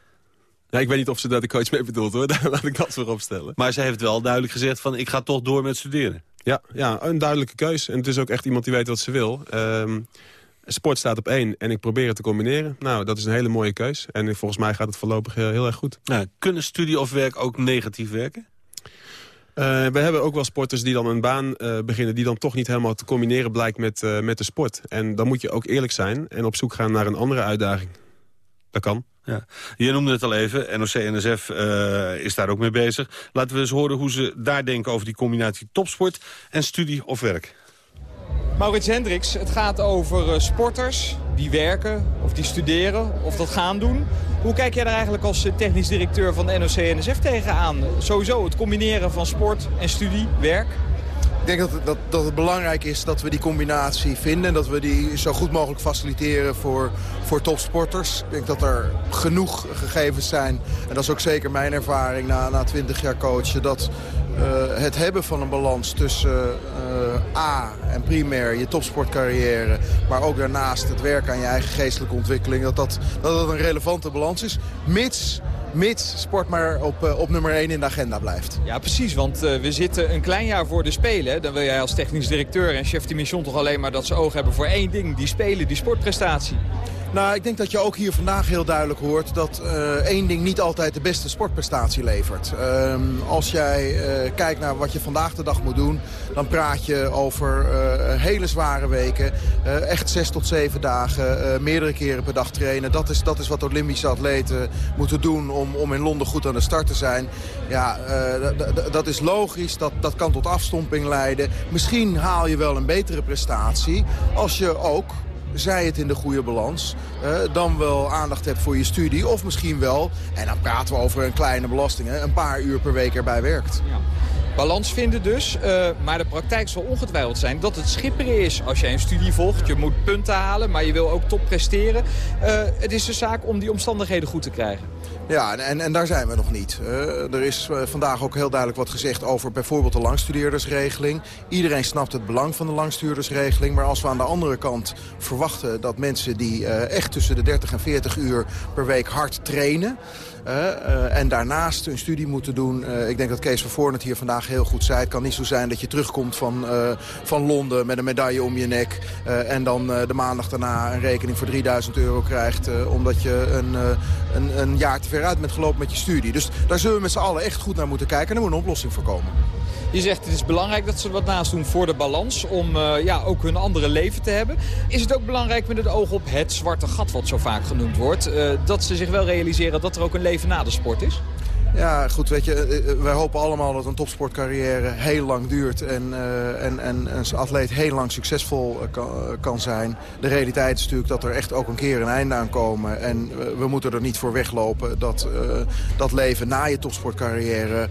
Ja, ik weet niet of ze daar de coach mee bedoelt hoor, daar laat ik dat voor opstellen. Maar zij heeft wel duidelijk gezegd van ik ga toch door met studeren. Ja, ja, een duidelijke keus. En het is ook echt iemand die weet wat ze wil. Um, sport staat op één en ik probeer het te combineren. Nou, dat is een hele mooie keus. En volgens mij gaat het voorlopig heel, heel erg goed. Nou, kunnen studie of werk ook negatief werken? Uh, we hebben ook wel sporters die dan een baan uh, beginnen... die dan toch niet helemaal te combineren blijkt met, uh, met de sport. En dan moet je ook eerlijk zijn en op zoek gaan naar een andere uitdaging. Dat kan. Ja. Je noemde het al even, NOC-NSF uh, is daar ook mee bezig. Laten we eens horen hoe ze daar denken over die combinatie topsport en studie of werk. Maurits Hendricks, het gaat over uh, sporters die werken of die studeren of dat gaan doen. Hoe kijk jij daar eigenlijk als technisch directeur van de NOC-NSF tegenaan? Sowieso het combineren van sport en studie, werk? Ik denk dat dat, dat het belangrijk is dat we die combinatie vinden... en dat we die zo goed mogelijk faciliteren voor, voor topsporters. Ik denk dat er genoeg gegevens zijn. En dat is ook zeker mijn ervaring na, na 20 jaar coachen... dat eh, het hebben van een balans tussen eh, A en primair je topsportcarrière... maar ook daarnaast het werk aan je eigen geestelijke ontwikkeling... dat dat, dat, dat een relevante balans is, mits, mits sport maar op, eh, op nummer 1 in de agenda blijft. Ja, precies, want eh, we zitten een klein jaar voor de Spelen. Dan wil jij als technisch directeur en chef de mission toch alleen maar dat ze oog hebben voor één ding. Die Spelen, die sportprestatie. Nou, ik denk dat je ook hier vandaag heel duidelijk hoort... dat eh, één ding niet altijd de beste sportprestatie levert. Ehm, als jij eh, kijkt naar wat je vandaag de dag moet doen... dan praat je over eh, hele zware weken. echt zes tot zeven dagen, meerdere keren per dag trainen. Dat is, dat is wat Olympische atleten moeten doen om, om in Londen goed aan de start te zijn. Ja, dat is logisch. Dat, dat kan tot afstomping leiden. Misschien haal je wel een betere prestatie als je ook zij het in de goede balans, eh, dan wel aandacht hebt voor je studie. Of misschien wel, en dan praten we over een kleine belasting, hè, een paar uur per week erbij werkt. Balans vinden dus, eh, maar de praktijk zal ongetwijfeld zijn dat het schipperen is als jij een studie volgt. Je moet punten halen, maar je wil ook top presteren. Eh, het is de zaak om die omstandigheden goed te krijgen. Ja, en- en, daar zijn we nog niet. Eh, er is eh, vandaag ook heel duidelijk wat gezegd over bijvoorbeeld de langstudeerdersregeling. Iedereen snapt het belang van de langstudeerdersregeling. Maar als we aan de andere kant verwachten dat mensen die eh, echt tussen de 30 en 40 uur per week hard trainen... eh, eh, en daarnaast hun studie moeten doen. eh, ik denk dat Kees van Voorn het hier vandaag heel goed zei. Het kan niet zo zijn dat je terugkomt van, van Londen met een medaille om je nek... en dan de maandag daarna een rekening voor 3000 euro krijgt... omdat je een, een, een jaar te ver uit bent gelopen met je studie. Dus daar zullen we met z'n allen echt goed naar moeten kijken... en er moet een oplossing voor komen. Je zegt het is belangrijk dat ze wat naast doen voor de balans. Om eh, ja, ook hun andere leven te hebben. Is het ook belangrijk met het oog op het zwarte gat wat zo vaak genoemd wordt. eh, dat ze zich wel realiseren dat er ook een leven na de sport is? Ja, goed, weet je, eh, wij hopen allemaal dat een topsportcarrière heel lang duurt... en, en, en een atleet heel lang succesvol kan, kan zijn. De realiteit is natuurlijk dat er echt ook een keer een einde aan komen. En we moeten er niet voor weglopen dat dat leven na je topsportcarrière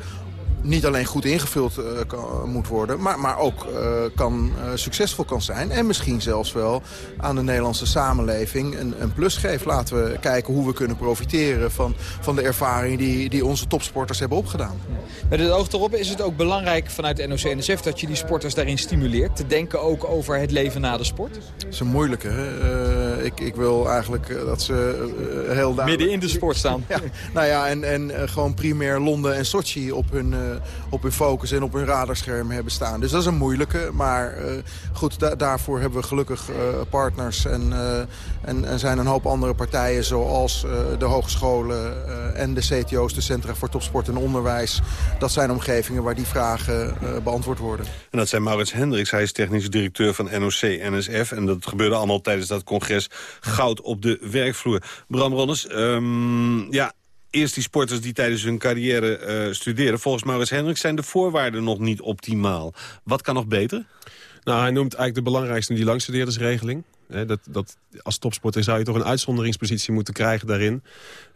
niet alleen goed ingevuld eh, kan, moet worden... maar, maar ook eh, kan, eh, succesvol kan zijn. En misschien zelfs wel aan de Nederlandse samenleving een, een plus geeft. Laten we kijken hoe we kunnen profiteren van, van de ervaring... Die, die onze topsporters hebben opgedaan. Met het oog erop is het ook belangrijk vanuit de NOC-NSF dat je die sporters daarin stimuleert. Te denken ook over het leven na de sport. Dat is een moeilijke. Ik, ik wil eigenlijk dat ze heel duidelijk... Midden in de sport staan. Ja, nou ja, en, en gewoon primair Londen en Sochi op hun, op hun focus en op hun radarscherm hebben staan. Dus dat is een moeilijke. Maar eh, goed, da- daarvoor hebben we gelukkig eh, partners. En, eh, en, zijn een hoop andere partijen zoals eh, de hogescholen eh, en de CTO's, de Centra voor Topsport en Onderwijs. Dat zijn omgevingen waar die vragen eh, beantwoord worden. En dat zijn Maurits Hendricks, hij is technisch directeur van NOC-NSF. En dat gebeurde allemaal tijdens dat congres Goud op de werkvloer. Bram Ronnes, ehm, ja, eerst die sporters die tijdens hun carrière eh, studeren. Volgens Maurits Hendricks zijn de voorwaarden nog niet optimaal. Wat kan nog beter? Nou, hij noemt eigenlijk de belangrijkste die langstudeerdersregeling. Dat, dat, als topsporter zou je toch een uitzonderingspositie moeten krijgen daarin.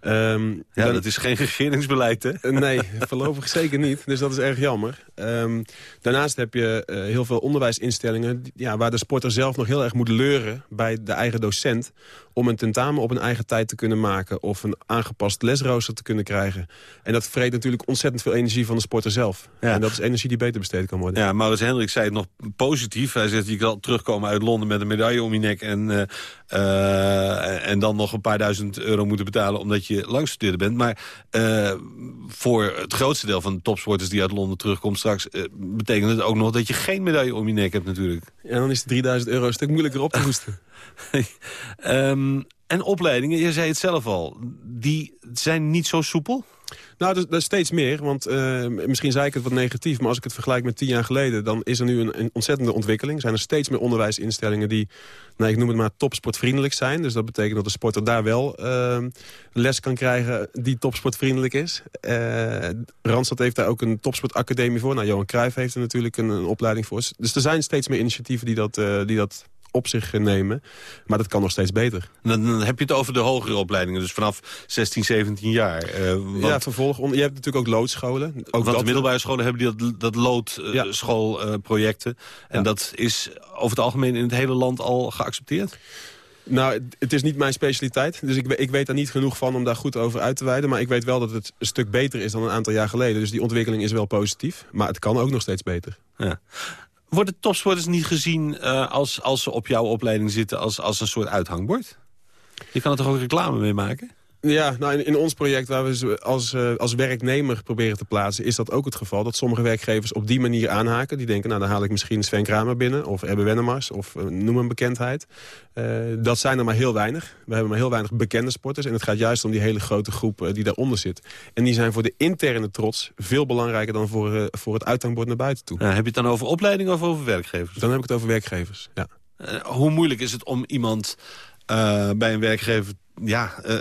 Ehm, Ja, dan- dat is geen regeringsbeleid, hè? Eh, Nee, voorlopig zeker niet. Dus dat is erg jammer. Ehm, daarnaast heb je eh, heel veel onderwijsinstellingen... Ja, waar de sporter zelf nog heel erg moet leuren bij de eigen docent... om een tentamen op een eigen tijd te kunnen maken... of een aangepast lesrooster te kunnen krijgen. En dat vreet natuurlijk ontzettend veel energie van de sporter zelf. Ja. En dat is energie die beter besteed kan worden. Ja, Maurits Hendricks zei het nog positief. Hij zegt, je kan terugkomen uit Londen met een medaille om je nek... en, eh, eh, en dan nog een paar duizend euro moeten betalen... omdat je langstudeerder bent. Maar eh, voor het grootste deel van de topsporters die uit Londen terugkomt straks... eh, betekent het ook nog dat je geen medaille om je nek hebt natuurlijk. En dan is de 3000 euro een stuk moeilijker op te hoesten. Ehm, en opleidingen, je zei het zelf al, die zijn niet zo soepel? Nou, dat, dat is steeds meer. Want eh, misschien zei ik het wat negatief. Maar als ik het vergelijk met tien jaar geleden... dan is er nu een, een ontzettende ontwikkeling. Zijn er steeds meer onderwijsinstellingen die... Nou, ik noem het maar topsportvriendelijk zijn. Dus dat betekent dat de sporter daar wel eh, les kan krijgen die topsportvriendelijk is. Eh Randstad heeft daar ook een topsportacademie voor. Nou, Johan Cruijff heeft er natuurlijk een, opleiding voor. Dus er zijn steeds meer initiatieven die dat, eh, die dat op zich nemen. Maar dat kan nog steeds beter. Dan, dan heb je het over de hogere opleidingen, dus vanaf 16, 17 jaar. Eh, want, Ja, vervolg. Je hebt natuurlijk ook loodscholen. Ook want dat- de middelbare scholen hebben die dat, dat loodschoolprojecten. en dat is over het algemeen in het hele land al geaccepteerd? Nou, het- is niet mijn specialiteit. Dus ik, ik weet daar niet genoeg van om daar goed over uit te wijden. Maar ik weet wel dat het een stuk beter is dan een aantal jaar geleden. Dus die ontwikkeling is wel positief. Maar het kan ook nog steeds beter. Ja. Worden topsporters niet gezien eh, als, als ze op jouw opleiding zitten als, als een soort uithangbord? Je kan er toch ook reclame mee maken? Ja, nou in, in ons project waar we ze als, eh, als werknemer proberen te plaatsen... is dat ook het geval dat sommige werkgevers op die manier aanhaken. Die denken, nou dan haal ik misschien Sven Kramer binnen... of Ebbe Wennemars, of eh, noem een bekendheid. Eh, dat zijn er maar heel weinig. We hebben maar heel weinig bekende sporters. En het gaat juist om die hele grote groep die daaronder zit. En die zijn voor de interne trots veel belangrijker... dan voor, voor het uithangbord naar buiten toe. heb je het dan over opleiding of over werkgevers? Dan heb ik het over werkgevers, ja. Hoe moeilijk is het om iemand bij een werkgever ja, eh,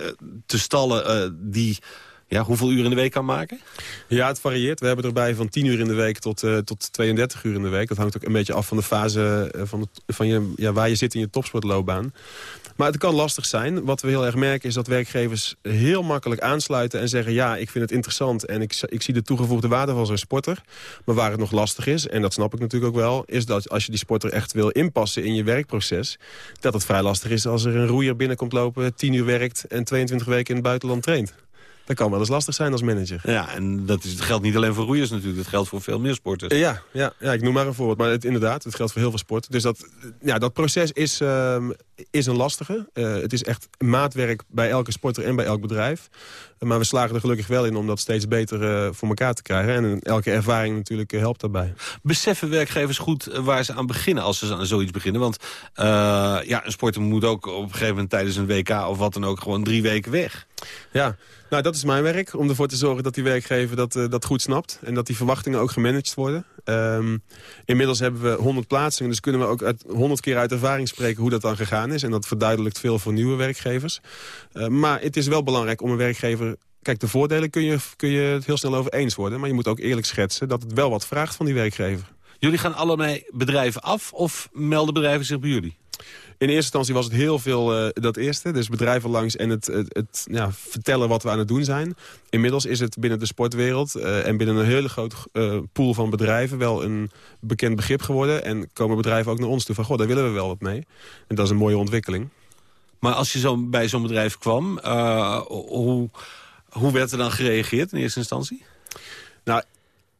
te stallen eh, die ja, hoeveel uur in de week kan maken? Ja, het varieert. We hebben erbij van 10 uur in de week tot, eh, tot 32 uur in de week. Dat hangt ook een beetje af van de fase van, van je, ja, waar je zit in je topsportloopbaan. Maar het kan lastig zijn. Wat we heel erg merken is dat werkgevers heel makkelijk aansluiten en zeggen... ja, ik vind het interessant en ik, ik zie de toegevoegde waarde van zo'n sporter. Maar waar het nog lastig is, en dat snap ik natuurlijk ook wel... is dat als je die sporter echt wil inpassen in je werkproces... dat het vrij lastig is als er een roeier binnenkomt lopen... 10 uur werkt en 22 weken in het buitenland traint. Dat kan wel eens lastig zijn als manager. Ja, en dat, is, dat geldt niet alleen voor roeiers natuurlijk. Dat geldt voor veel meer sporters. Ja, ja, ja, ik noem maar een voorbeeld. Maar het, inderdaad, het geldt voor heel veel sport. Dus dat, ja, dat proces is, ehm, is een lastige. Eh, het is echt maatwerk bij elke sporter en bij elk bedrijf. Maar we slagen er gelukkig wel in om dat steeds beter eh, voor elkaar te krijgen. En elke ervaring natuurlijk eh, helpt daarbij. Beseffen werkgevers goed eh, waar ze aan beginnen als ze aan zoiets beginnen? Want ja, een sporter moet ook op een gegeven moment tijdens een WK of wat dan ook gewoon drie weken weg. Ja, nou dat is mijn werk. Om ervoor te zorgen dat die werkgever dat, dat goed snapt. En dat die verwachtingen ook gemanaged worden. Ehm, inmiddels hebben we 100 plaatsingen. Dus kunnen we ook uit 100 keer uit ervaring spreken hoe dat dan gegaan is. En dat verduidelijkt veel voor nieuwe werkgevers. Eh, maar het is wel belangrijk om een werkgever... Kijk, de voordelen kun je, kun je het heel snel over eens worden. Maar je moet ook eerlijk schetsen dat het wel wat vraagt van die werkgever. Jullie gaan allebei bedrijven af of melden bedrijven zich bij jullie? In eerste instantie was het heel veel eh, dat eerste. Dus bedrijven langs en het, het, ja, vertellen wat we aan het doen zijn. Inmiddels is het binnen de sportwereld eh, en binnen een hele grote eh, pool van bedrijven... wel een bekend begrip geworden. En komen bedrijven ook naar ons toe van... goh, daar willen we wel wat mee. En dat is een mooie ontwikkeling. Maar als je zo bij zo'n bedrijf kwam, hoe, hoe werd er dan gereageerd in eerste instantie?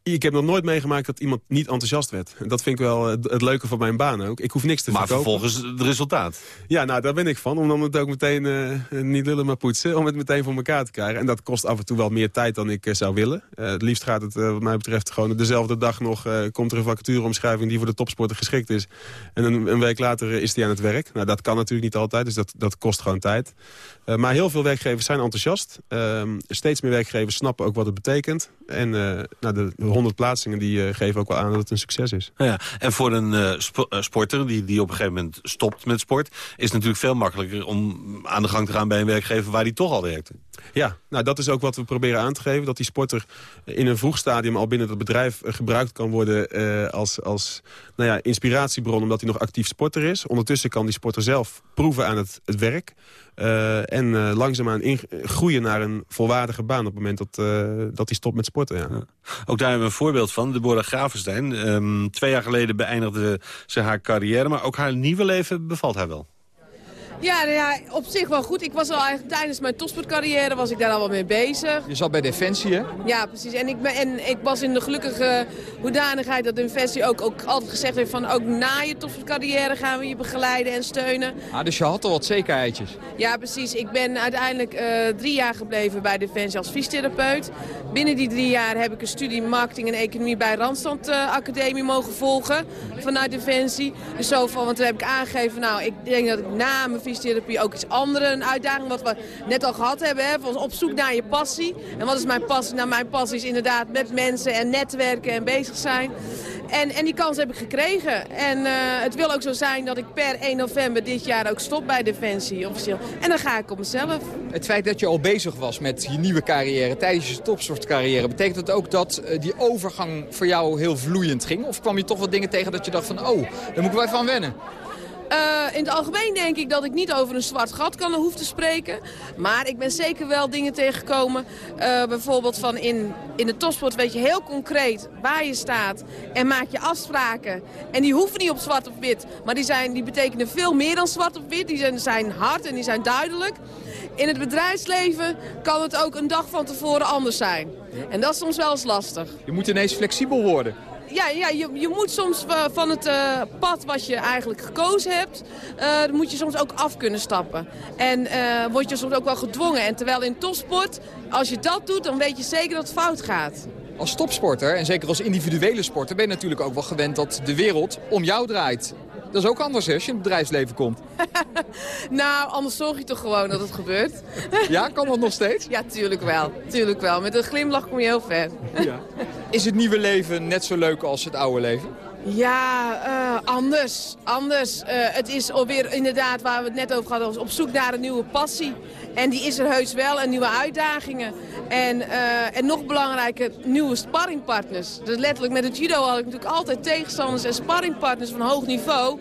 Ik heb nog nooit meegemaakt dat iemand niet enthousiast werd. Dat vind ik wel het, het leuke van mijn baan ook. Ik hoef niks te Maar verkopen. vervolgens het resultaat. Ja, nou, daar ben ik van. Om dan het ook meteen, eh, niet lullen maar poetsen, om het meteen voor elkaar te krijgen. En dat kost af en toe wel meer tijd dan ik eh, zou willen. Eh, het liefst gaat het, eh, wat mij betreft, gewoon dezelfde dag nog... eh, komt er een vacatureomschrijving die voor de topsporter geschikt is. En een, een week later eh, is die aan het werk. Nou, dat kan natuurlijk niet altijd, dus dat, dat kost gewoon tijd. Eh, maar heel veel werkgevers zijn enthousiast. Ehm, steeds meer werkgevers snappen ook wat het betekent. En eh, nou, de 100 plaatsingen die eh, geven ook wel aan dat het een succes is. Ja, en voor een eh, eh, sporter die, die op een gegeven moment stopt met sport... is het natuurlijk veel makkelijker om aan de gang te gaan bij een werkgever waar die toch al werkte. Ja, nou dat is ook wat we proberen aan te geven. Dat die sporter in een vroeg stadium al binnen het bedrijf gebruikt kan worden als, als nou ja, inspiratiebron. Omdat hij nog actief sporter is. Ondertussen kan die sporter zelf proeven aan het, het werk. en eh, langzaamaan groeien naar een volwaardige baan op het moment dat, dat hij stopt met sporten. Ja. Ook daar een voorbeeld van. Deborah Gravenstein. Ehm, twee jaar geleden beëindigde ze haar carrière... maar ook haar nieuwe leven bevalt haar wel. Ja, nou ja, op zich wel goed. Ik was al eigenlijk tijdens mijn topsportcarrière was ik daar al wel mee bezig. Je zat bij Defensie, hè? Ja, precies. En ik, ben, en ik was in de gelukkige hoedanigheid dat Defensie ook, ook altijd gezegd heeft van ook na je topsportcarrière gaan we je begeleiden en steunen. Ah, dus je had al wat zekerheidjes. Ja, precies. Ik ben uiteindelijk eh, drie jaar gebleven bij Defensie als fysiotherapeut. Binnen die drie jaar heb ik een studie marketing en economie bij Randstad eh, Academie mogen volgen vanuit Defensie. Dus zo van, want toen heb ik aangegeven, nou, ik denk dat ik na mijn fysiotherapie ook iets andere, een uitdaging, wat we net al gehad hebben, hè, van op zoek naar je passie. En wat is mijn passie? Nou, mijn passie is inderdaad met mensen en netwerken en bezig zijn. En, en die kans heb ik gekregen. En eh, het wil ook zo zijn dat ik per 1 november dit jaar ook stop bij Defensie officieel. En dan ga ik op mezelf. Het feit dat je al bezig was met je nieuwe carrière tijdens je topsportcarrière... betekent dat ook dat eh, die overgang voor jou heel vloeiend ging? Of kwam je toch wat dingen tegen dat je dacht van... oh, daar moet ik wel wennen? Eh, in het algemeen denk ik dat ik niet over een zwart gat kan hoef te spreken. Maar ik ben zeker wel dingen tegengekomen. eh, bijvoorbeeld van in, in de topsport weet je heel concreet waar je staat. En maak je afspraken. En die hoeven niet op zwart of wit. Maar die, zijn, die betekenen veel meer dan zwart of wit. Die zijn, zijn hard en die zijn duidelijk. In het bedrijfsleven kan het ook een dag van tevoren anders zijn. En dat is soms wel eens lastig. Je moet ineens flexibel worden. Ja, ja je, je moet soms eh, van het eh, pad wat je eigenlijk gekozen hebt, eh, dan moet je soms ook af kunnen stappen. En eh, word je soms ook wel gedwongen. En terwijl in topsport, als je dat doet, dan weet je zeker dat het fout gaat. Als topsporter, en zeker als individuele sporter... ben je natuurlijk ook wel gewend dat de wereld om jou draait. Dat is ook anders hè, als je in het bedrijfsleven komt. Nou, anders zorg je toch gewoon dat het gebeurt. Ja, kan dat nog steeds? Ja, tuurlijk wel. Tuurlijk wel. Met een glimlach kom je heel ver. Is het nieuwe leven net zo leuk als het oude leven? Ja, eh, anders. Anders. Eh, het is alweer inderdaad waar we het net over hadden, op zoek naar een nieuwe passie. En die is er heus wel en nieuwe uitdagingen. En, eh, en nog belangrijker, nieuwe sparringpartners. Dus letterlijk met het judo had ik natuurlijk altijd tegenstanders en sparringpartners van hoog niveau.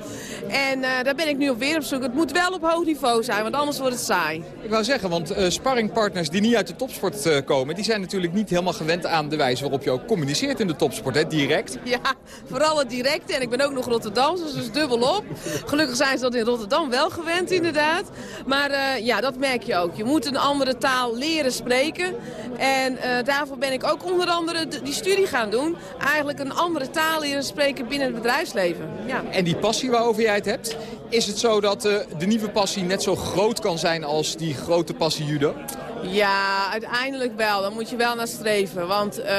En eh, daar ben ik nu op weer op zoek. Het moet wel op hoog niveau zijn, want anders wordt het saai. Ik wou zeggen, want eh, sparringpartners die niet uit de topsport komen... die zijn natuurlijk niet helemaal gewend aan de wijze waarop je ook communiceert in de topsport, hè, direct. Ja, vooral het directe. En ik ben ook nog Rotterdamse, dus dus dubbel op. Gelukkig zijn ze dat in Rotterdam wel gewend, inderdaad. Maar ja, dat merk je ook. Je moet een andere taal leren spreken. En eh, daarvoor ben ik ook onder andere die studie gaan doen. Eigenlijk een andere taal leren spreken binnen het bedrijfsleven. Ja. En die passie waarover jij het hebt, is het zo dat eh, de nieuwe passie net zo groot kan zijn als die grote passie judo? Ja, uiteindelijk wel. Dan moet je wel naar streven. Want eh,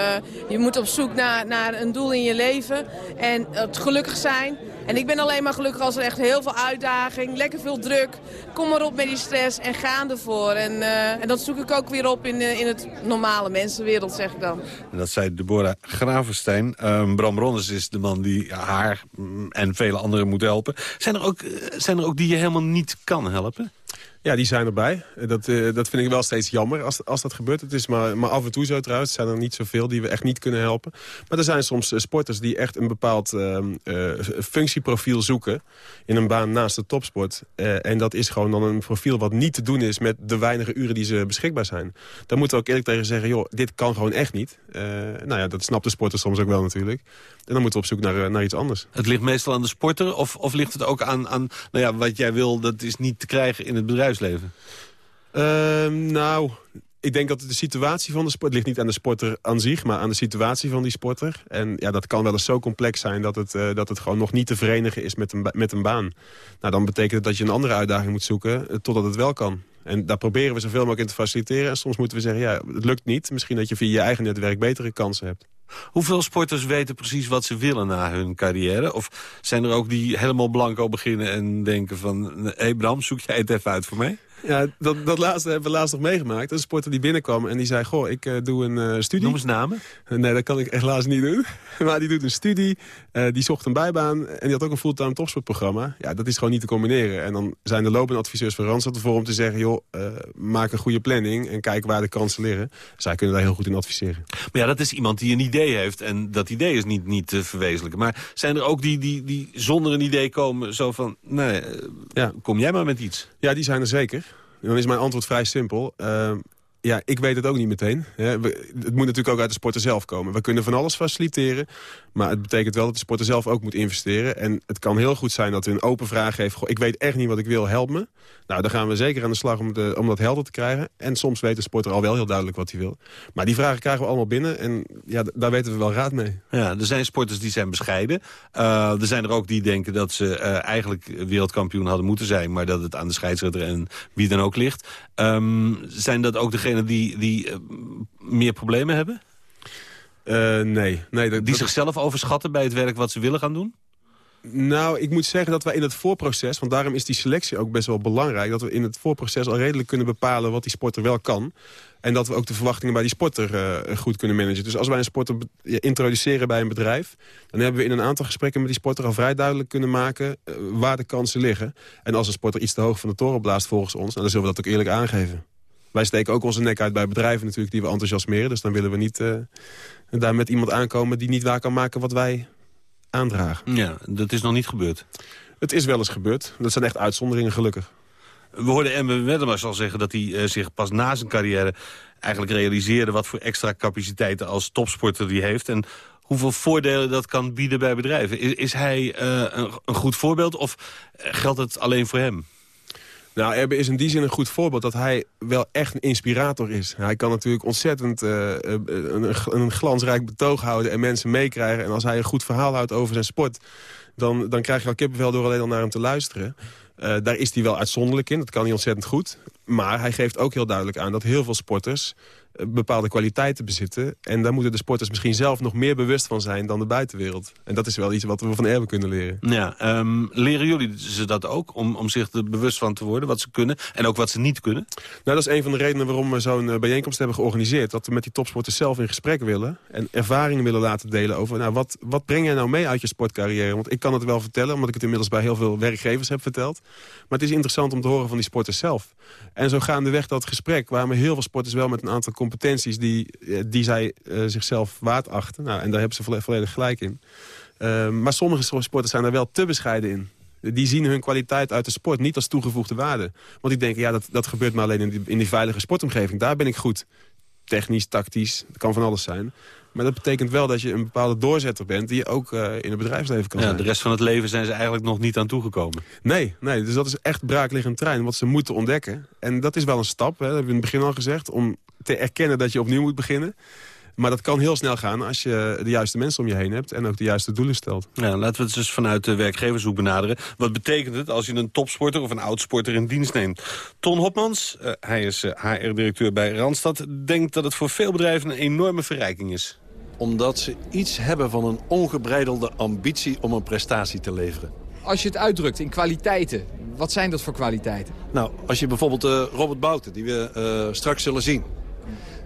je moet op zoek naar, naar een doel in je leven. En het gelukkig zijn. En ik ben alleen maar gelukkig als er echt heel veel uitdaging, lekker veel druk. Kom maar op met die stress en ga ervoor. En, eh, en dat zoek ik ook weer op in, eh, in het normale mensenwereld, zeg ik dan. En dat zei Deborah Gravenstein. Ehm, Bram Ronnes is de man die haar mm, en vele anderen moet helpen. Zijn er, ook, eh, zijn er ook die je helemaal niet kan helpen? Ja, die zijn erbij. Dat, eh, dat vind ik wel steeds jammer als, als dat gebeurt. Het is maar, maar af en toe zo trouwens. Er zijn er niet zoveel die we echt niet kunnen helpen. Maar er zijn soms eh, sporters die echt een bepaald ehm, eh, functieprofiel zoeken... in een baan naast de topsport. En dat is gewoon dan een profiel wat niet te doen is... met de weinige uren die ze beschikbaar zijn. Daar moeten we ook eerlijk tegen zeggen... joh, dit kan gewoon echt niet. Nou ja, dat snapt de sporter soms ook wel natuurlijk. En dan moeten we op zoek naar, naar iets anders. Het ligt meestal aan de sporter of, of ligt het ook aan, aan nou ja, wat jij wil... dat is niet te krijgen in het bedrijfsleven? Ehm, nou, ik denk dat de situatie van de sport... ligt niet aan de sporter aan zich, maar aan de situatie van die sporter. En ja, dat kan wel eens zo complex zijn... dat het, eh, dat het gewoon nog niet te verenigen is met een, met een baan. Nou, dan betekent het dat je een andere uitdaging moet zoeken... eh, totdat het wel kan. En daar proberen we zoveel mogelijk in te faciliteren. En soms moeten we zeggen, ja, het lukt niet. Misschien dat je via je eigen netwerk betere kansen hebt. Hoeveel sporters weten precies wat ze willen na hun carrière? Of zijn er ook die helemaal blanco beginnen en denken van... hé hey Bram, zoek jij het even uit voor mij? Ja, dat, dat laatste hebben we laatst nog meegemaakt. Een sporter die binnenkwam en die zei... Goh, ik eh, doe een eh, studie. Noem eens namen. Nee, dat kan ik helaas niet doen. Maar die doet een studie, eh, die zocht een bijbaan... en die had ook een fulltime topsportprogramma. Ja, dat is gewoon niet te combineren. En dan zijn de lopende adviseurs van Randstad ervoor om te zeggen... joh, maak een goede planning en kijk waar de kansen liggen. Zij kunnen daar heel goed in adviseren. Maar ja, dat is iemand die een idee heeft. En dat idee is niet, niet te verwezenlijken. Maar zijn er ook die, die, die zonder een idee komen... zo van, nee, eh, kom jij maar met iets? Ja, die zijn er zeker. Dan is mijn antwoord vrij simpel. Uh, ja, ik weet het ook niet meteen. Het moet natuurlijk ook uit de sporter zelf komen. We kunnen van alles faciliteren. Maar het betekent wel dat de sporter zelf ook moet investeren. En het kan heel goed zijn dat u een open vraag heeft. Ik weet echt niet wat ik wil, help me. Nou, dan gaan we zeker aan de slag om, de, om dat helder te krijgen. En soms weet de sporter al wel heel duidelijk wat hij wil. Maar die vragen krijgen we allemaal binnen. En ja, daar weten we wel raad mee. Ja, er zijn sporters die zijn bescheiden. Uh, er zijn er ook die denken dat ze uh, eigenlijk wereldkampioen hadden moeten zijn... maar dat het aan de scheidsrechter en wie dan ook ligt. Um, zijn dat ook degenen die, die uh, meer problemen hebben? Uh, nee. nee dat, die dat... zichzelf overschatten bij het werk wat ze willen gaan doen? Nou, ik moet zeggen dat wij in het voorproces... want daarom is die selectie ook best wel belangrijk... dat we in het voorproces al redelijk kunnen bepalen wat die sporter wel kan. En dat we ook de verwachtingen bij die sporter uh, goed kunnen managen. Dus als wij een sporter introduceren bij een bedrijf... dan hebben we in een aantal gesprekken met die sporter al vrij duidelijk kunnen maken... Uh, waar de kansen liggen. En als een sporter iets te hoog van de toren blaast volgens ons... Nou, dan zullen we dat ook eerlijk aangeven. Wij steken ook onze nek uit bij bedrijven natuurlijk die we enthousiasmeren. Dus dan willen we niet uh, daar met iemand aankomen die niet waar kan maken wat wij aandragen. Ja, dat is nog niet gebeurd. Het is wel eens gebeurd. Dat zijn echt uitzonderingen, gelukkig. We hoorden Emmen Weddermars al zeggen dat hij eh, zich pas na zijn carrière... eigenlijk realiseerde wat voor extra capaciteiten als topsporter die heeft... en hoeveel voordelen dat kan bieden bij bedrijven. Is, is hij eh, een, een goed voorbeeld of eh, geldt het alleen voor hem? Nou, Erbe is in die zin een goed voorbeeld dat hij wel echt een inspirator is. Hij kan natuurlijk ontzettend uh, een, een, glansrijk betoog houden en mensen meekrijgen. En als hij een goed verhaal houdt over zijn sport, dan, dan krijg je al kippenvel door alleen al naar hem te luisteren. Uh, daar is hij wel uitzonderlijk in, dat kan hij ontzettend goed. Maar hij geeft ook heel duidelijk aan dat heel veel sporters bepaalde kwaliteiten bezitten. En daar moeten de sporters misschien zelf nog meer bewust van zijn dan de buitenwereld. En dat is wel iets wat we van Erben kunnen leren. Ja, um, leren jullie ze dat ook, om, om zich er bewust van te worden, wat ze kunnen en ook wat ze niet kunnen? Nou, dat is een van de redenen waarom we zo'n bijeenkomst hebben georganiseerd. Dat we met die topsporters zelf in gesprek willen en ervaringen willen laten delen over, nou, wat, wat breng jij nou mee uit je sportcarrière? Want ik kan het wel vertellen, omdat ik het inmiddels bij heel veel werkgevers heb verteld. Maar het is interessant om te horen van die sporters zelf. En zo gaandeweg dat gesprek, waar we heel veel sporters wel met een aantal competenties die, die zij uh, zichzelf waard achten. Nou, en daar hebben ze volledig gelijk in. Uh, maar sommige sporters zijn er wel te bescheiden in. Die zien hun kwaliteit uit de sport niet als toegevoegde waarde. Want die denken, ja, dat, dat gebeurt maar alleen in die, in die veilige sportomgeving. Daar ben ik goed. Technisch, tactisch, dat kan van alles zijn. Maar dat betekent wel dat je een bepaalde doorzetter bent... die je ook uh, in het bedrijfsleven kan ja, zijn. De rest van het leven zijn ze eigenlijk nog niet aan toegekomen. Nee, nee dus dat is echt braakliggend trein. Wat ze moeten ontdekken. En dat is wel een stap, hè, dat hebben we in het begin al gezegd... om te erkennen dat je opnieuw moet beginnen. Maar dat kan heel snel gaan als je de juiste mensen om je heen hebt... en ook de juiste doelen stelt. Ja, laten we het dus vanuit de werkgevershoek benaderen. Wat betekent het als je een topsporter of een oudsporter in dienst neemt? Ton Hopmans, uh, hij is uh, HR-directeur bij Randstad... denkt dat het voor veel bedrijven een enorme verrijking is omdat ze iets hebben van een ongebreidelde ambitie om een prestatie te leveren. Als je het uitdrukt in kwaliteiten, wat zijn dat voor kwaliteiten? Nou, als je bijvoorbeeld uh, Robert Bouten, die we uh, straks zullen zien.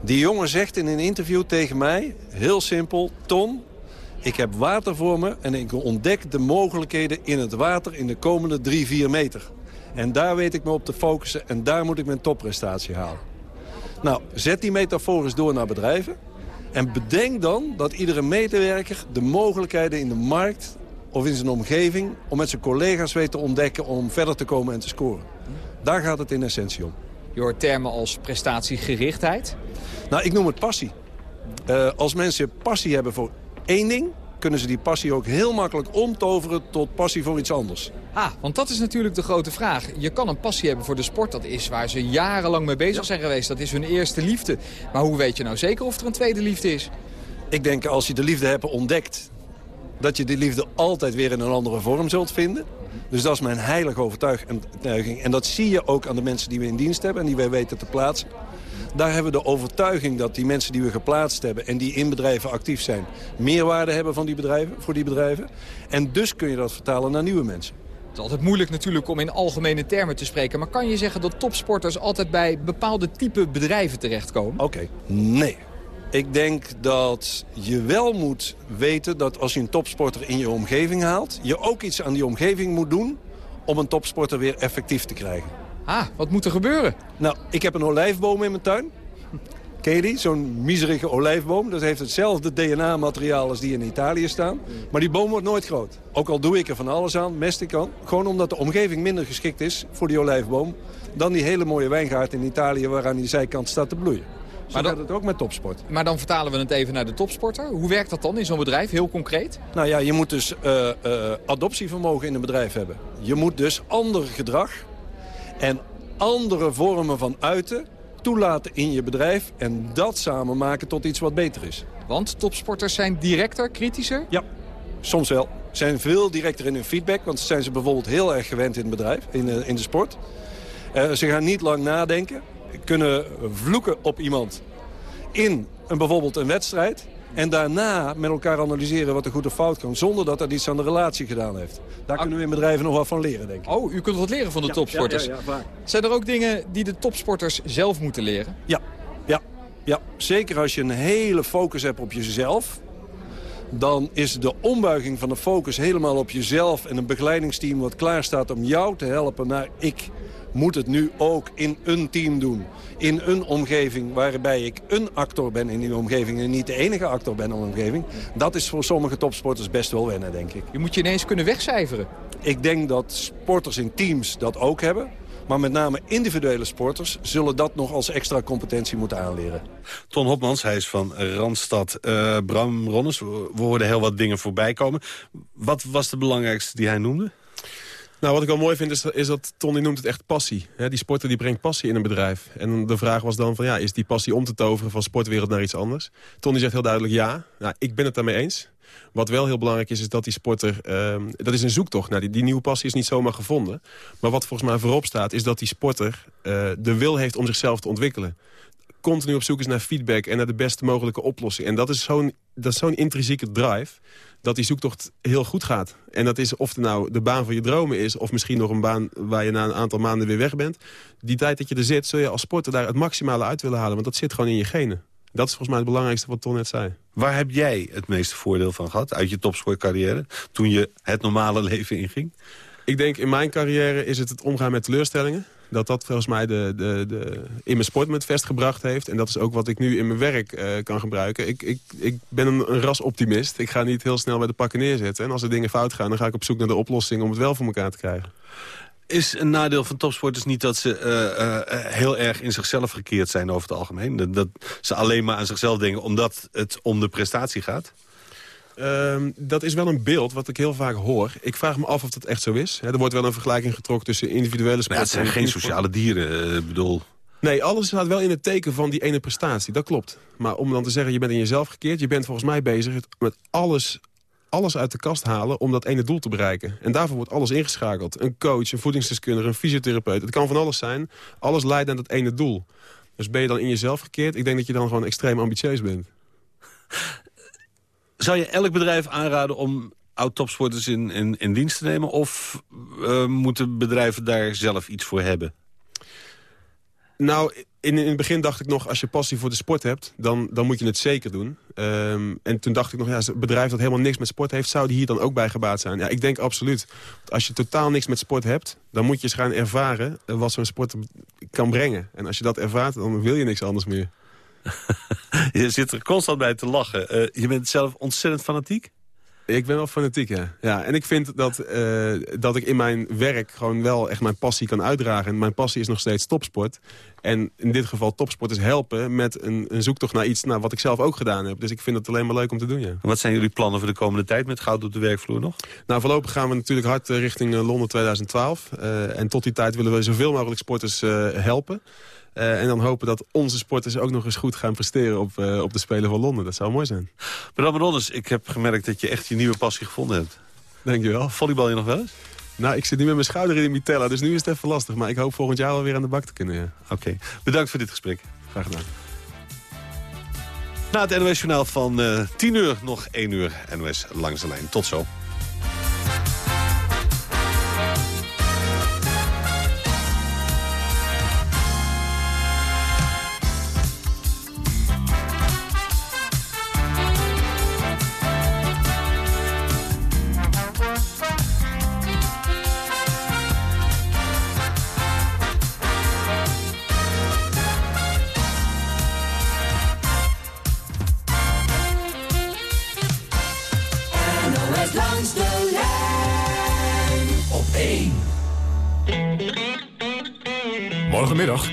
Die jongen zegt in een interview tegen mij, heel simpel... Ton, ik heb water voor me en ik ontdek de mogelijkheden in het water in de komende drie, vier meter. En daar weet ik me op te focussen en daar moet ik mijn topprestatie halen. Nou, zet die metafoor eens door naar bedrijven. En bedenk dan dat iedere medewerker de mogelijkheden in de markt of in zijn omgeving... om met zijn collega's weet te ontdekken om verder te komen en te scoren. Daar gaat het in essentie om. Je hoort termen als prestatiegerichtheid. Nou, ik noem het passie. Uh, als mensen passie hebben voor één ding... kunnen ze die passie ook heel makkelijk omtoveren tot passie voor iets anders. Ah, want dat is natuurlijk de grote vraag. Je kan een passie hebben voor de sport. Dat is waar ze jarenlang mee bezig ja. zijn geweest. Dat is hun eerste liefde. Maar hoe weet je nou zeker of er een tweede liefde is? Ik denk als je de liefde hebt ontdekt... dat je die liefde altijd weer in een andere vorm zult vinden. Dus dat is mijn heilige overtuiging. En dat zie je ook aan de mensen die we in dienst hebben... en die wij weten te plaatsen. Daar hebben we de overtuiging dat die mensen die we geplaatst hebben... en die in bedrijven actief zijn... meerwaarde hebben van die bedrijven, voor die bedrijven. En dus kun je dat vertalen naar nieuwe mensen. Het is altijd moeilijk natuurlijk om in algemene termen te spreken. Maar kan je zeggen dat topsporters altijd bij bepaalde type bedrijven terechtkomen? Oké, okay. nee. Ik denk dat je wel moet weten dat als je een topsporter in je omgeving haalt... je ook iets aan die omgeving moet doen om een topsporter weer effectief te krijgen. Ah, wat moet er gebeuren? Nou, ik heb een olijfboom in mijn tuin. Ken je die? Zo'n miserige olijfboom. Dat heeft hetzelfde DNA-materiaal als die in Italië staan. Maar die boom wordt nooit groot. Ook al doe ik er van alles aan, mest ik aan. Gewoon omdat de omgeving minder geschikt is voor die olijfboom... dan die hele mooie wijngaard in Italië waaraan die zijkant staat te bloeien. Zo maar dan, gaat het ook met topsport. Maar dan vertalen we het even naar de topsporter. Hoe werkt dat dan in zo'n bedrijf, heel concreet? Nou ja, je moet dus uh, uh, adoptievermogen in een bedrijf hebben. Je moet dus ander gedrag en andere vormen van uiten toelaten in je bedrijf... en dat samen maken tot iets wat beter is. Want topsporters zijn directer, kritischer? Ja, soms wel. Ze zijn veel directer in hun feedback... want zijn ze bijvoorbeeld heel erg gewend in het bedrijf, in de, in de sport. Uh, ze gaan niet lang nadenken, kunnen vloeken op iemand in een, bijvoorbeeld een wedstrijd... En daarna met elkaar analyseren wat er goed of fout kan... zonder dat dat iets aan de relatie gedaan heeft. Daar kunnen we in bedrijven nog wat van leren, denk ik. Oh, u kunt wat leren van de ja, topsporters. Ja, ja, Zijn er ook dingen die de topsporters zelf moeten leren? Ja, ja, ja. zeker als je een hele focus hebt op jezelf... dan is de ombuiging van de focus helemaal op jezelf... en een begeleidingsteam wat klaar staat om jou te helpen naar ik moet het nu ook in een team doen. In een omgeving waarbij ik een actor ben in die omgeving... en niet de enige actor ben in de omgeving. Dat is voor sommige topsporters best wel wennen, denk ik. Je moet je ineens kunnen wegcijferen. Ik denk dat sporters in teams dat ook hebben. Maar met name individuele sporters zullen dat nog als extra competentie moeten aanleren. Ton Hopmans, hij is van Randstad. Eh, Bram Ronnes, we hoorden heel wat dingen voorbij komen. Wat was de belangrijkste die hij noemde? Nou, wat ik wel mooi vind is, is dat Tony noemt het echt passie. Die sporter die brengt passie in een bedrijf. En de vraag was dan van ja, is die passie om te toveren van sportwereld naar iets anders? Tony zegt heel duidelijk ja. Nou, ik ben het daarmee eens. Wat wel heel belangrijk is, is dat die sporter... ehm, dat is een zoektocht. Nou, die, nieuwe passie is niet zomaar gevonden. Maar wat volgens mij voorop staat, is dat die sporter eh, de wil heeft om zichzelf te ontwikkelen. Continu op zoek is naar feedback en naar de beste mogelijke oplossing. En dat is zo'n zo'n intrinsieke drive dat die zoektocht heel goed gaat. En dat is of het nou de baan van je dromen is... of misschien nog een baan waar je na een aantal maanden weer weg bent. Die tijd dat je er zit, zul je als sporter daar het maximale uit willen halen. Want dat zit gewoon in je genen. Dat is volgens mij het belangrijkste wat Ton net zei. Waar heb jij het meeste voordeel van gehad uit je topsportcarrière... toen je het normale leven inging? Ik denk in mijn carrière is het het omgaan met teleurstellingen. Dat dat volgens mij de, de, de, in mijn sport me het vest gebracht heeft. En dat is ook wat ik nu in mijn werk eh, kan gebruiken. Ik, ik, ik ben een, een rasoptimist. Ik ga niet heel snel bij de pakken neerzetten. En als er dingen fout gaan, dan ga ik op zoek naar de oplossing... om het wel voor elkaar te krijgen. Is een nadeel van topsporters niet dat ze eh, eh, heel erg in zichzelf gekeerd zijn over het algemeen? Dat ze alleen maar aan zichzelf denken omdat het om de prestatie gaat? Ehm, dat is wel een beeld wat ik heel vaak hoor. Ik vraag me af of dat echt zo is. Er wordt wel een vergelijking getrokken tussen individuele sport... Maar ja, het zijn en geen sociale dieren, eh, ik bedoel... Nee, alles staat wel in het teken van die ene prestatie. Dat klopt. Maar om dan te zeggen, je bent in jezelf gekeerd... je bent volgens mij bezig met alles, alles uit de kast halen... om dat ene doel te bereiken. En daarvoor wordt alles ingeschakeld. Een coach, een voedingsdeskundige, een fysiotherapeut. Het kan van alles zijn. Alles leidt naar dat ene doel. Dus ben je dan in jezelf gekeerd? Ik denk dat je dan gewoon extreem ambitieus bent. Zou je elk bedrijf aanraden om oud-topsporters in, in, in dienst te nemen? Of eh, moeten bedrijven daar zelf iets voor hebben? Nou, in, in het begin dacht ik nog, als je passie voor de sport hebt... dan, dan moet je het zeker doen. Ehm, en toen dacht ik nog, ja, een bedrijf dat helemaal niks met sport heeft... zou die hier dan ook bij gebaat zijn? Ja, ik denk absoluut. Als je totaal niks met sport hebt... dan moet je eens gaan ervaren eh, wat zo'n sport kan brengen. En als je dat ervaart, dan wil je niks anders meer. Je zit er constant bij te lachen. Eh, je bent zelf ontzettend fanatiek? Ik ben wel fanatiek, ja. ja en ik vind dat, eh, dat ik in mijn werk gewoon wel echt mijn passie kan uitdragen. En mijn passie is nog steeds topsport. En in dit geval topsporters helpen met een, een zoektocht naar iets naar wat ik zelf ook gedaan heb. Dus ik vind het alleen maar leuk om te doen, ja. En wat zijn jullie plannen voor de komende tijd met goud op de werkvloer nog? Nou, voorlopig gaan we natuurlijk hard eh, richting Londen 2012. Eh, en tot die tijd willen we zoveel mogelijk sporters helpen. Eh, en dan hopen dat onze sporters ook nog eens goed gaan presteren op, eh, op de Spelen van Londen. Dat zou mooi zijn. Bram Ronnes, ik heb gemerkt dat je echt je nieuwe passie gevonden hebt. Dankjewel. Volleybal je nog wel eens? Nou, ik zit nu met mijn schouder in de mitella, dus nu is het even lastig. Maar ik hoop volgend jaar wel weer aan de bak te kunnen, ja. Oké, bedankt voor dit gesprek. Graag gedaan. Na het NOS Journaal van eh 10 uur nog 1 uur NOS langs de lijn. Tot zo.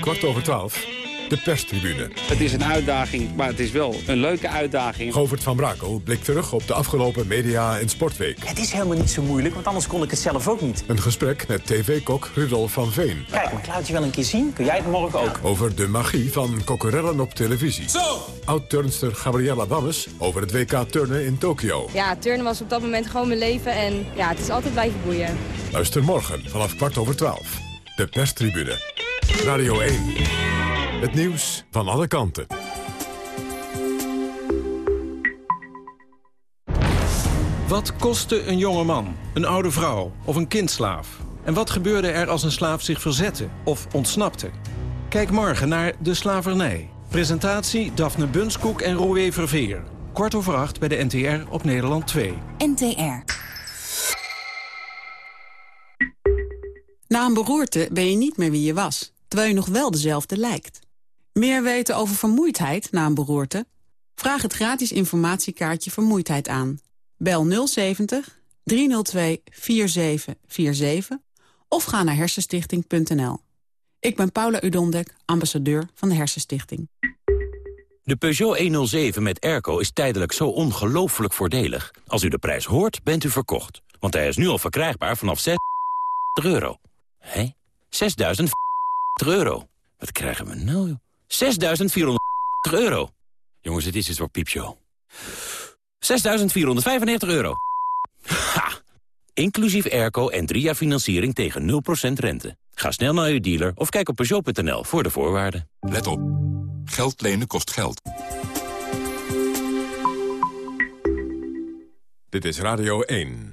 Kwart over twaalf, de perstribune. Het is een uitdaging, maar het is wel een leuke uitdaging. Govert van Brakel blikt terug op de afgelopen media- en sportweek. Het is helemaal niet zo moeilijk, want anders kon ik het zelf ook niet. Een gesprek met tv-kok Rudolf van Veen. Kijk, maar ik laat je wel een keer zien. Kun jij het morgen ook? Over de magie van kokkerellen op televisie. Zo! Oud-turnster Gabriella Dammes over het WK turnen in Tokio. Ja, turnen was op dat moment gewoon mijn leven en ja, het is altijd blijven boeien. Luister morgen vanaf kwart over twaalf. De perstribune. Radio 1. Het nieuws van alle kanten. Wat kostte een jonge man, een oude vrouw of een kindslaaf? En wat gebeurde er als een slaaf zich verzette of ontsnapte? Kijk morgen naar De Slavernij. Presentatie Daphne Bunskoek en Roué Verveer. Kwart over acht bij de NTR op Nederland 2. NTR. Na een beroerte ben je niet meer wie je was, terwijl je nog wel dezelfde lijkt. Meer weten over vermoeidheid na een beroerte? Vraag het gratis informatiekaartje Vermoeidheid aan. Bel 070 302-4747 of ga naar hersenstichting.nl. Ik ben Paula Udondek, ambassadeur van de Hersenstichting. De Peugeot 107 met airco is tijdelijk zo ongelooflijk voordelig. Als u de prijs hoort, bent u verkocht. Want hij is nu al verkrijgbaar vanaf 6 euro. Hé? 6.000 euro. Wat krijgen we nou? 6.400 euro. Jongens, het is iets voor piepshow. 6.495 euro. Ha! Inclusief airco en drie jaar financiering tegen 0% rente. Ga snel naar uw dealer of kijk op Peugeot.nl voor de voorwaarden. Let op. Geld lenen kost geld. Dit is Radio 1.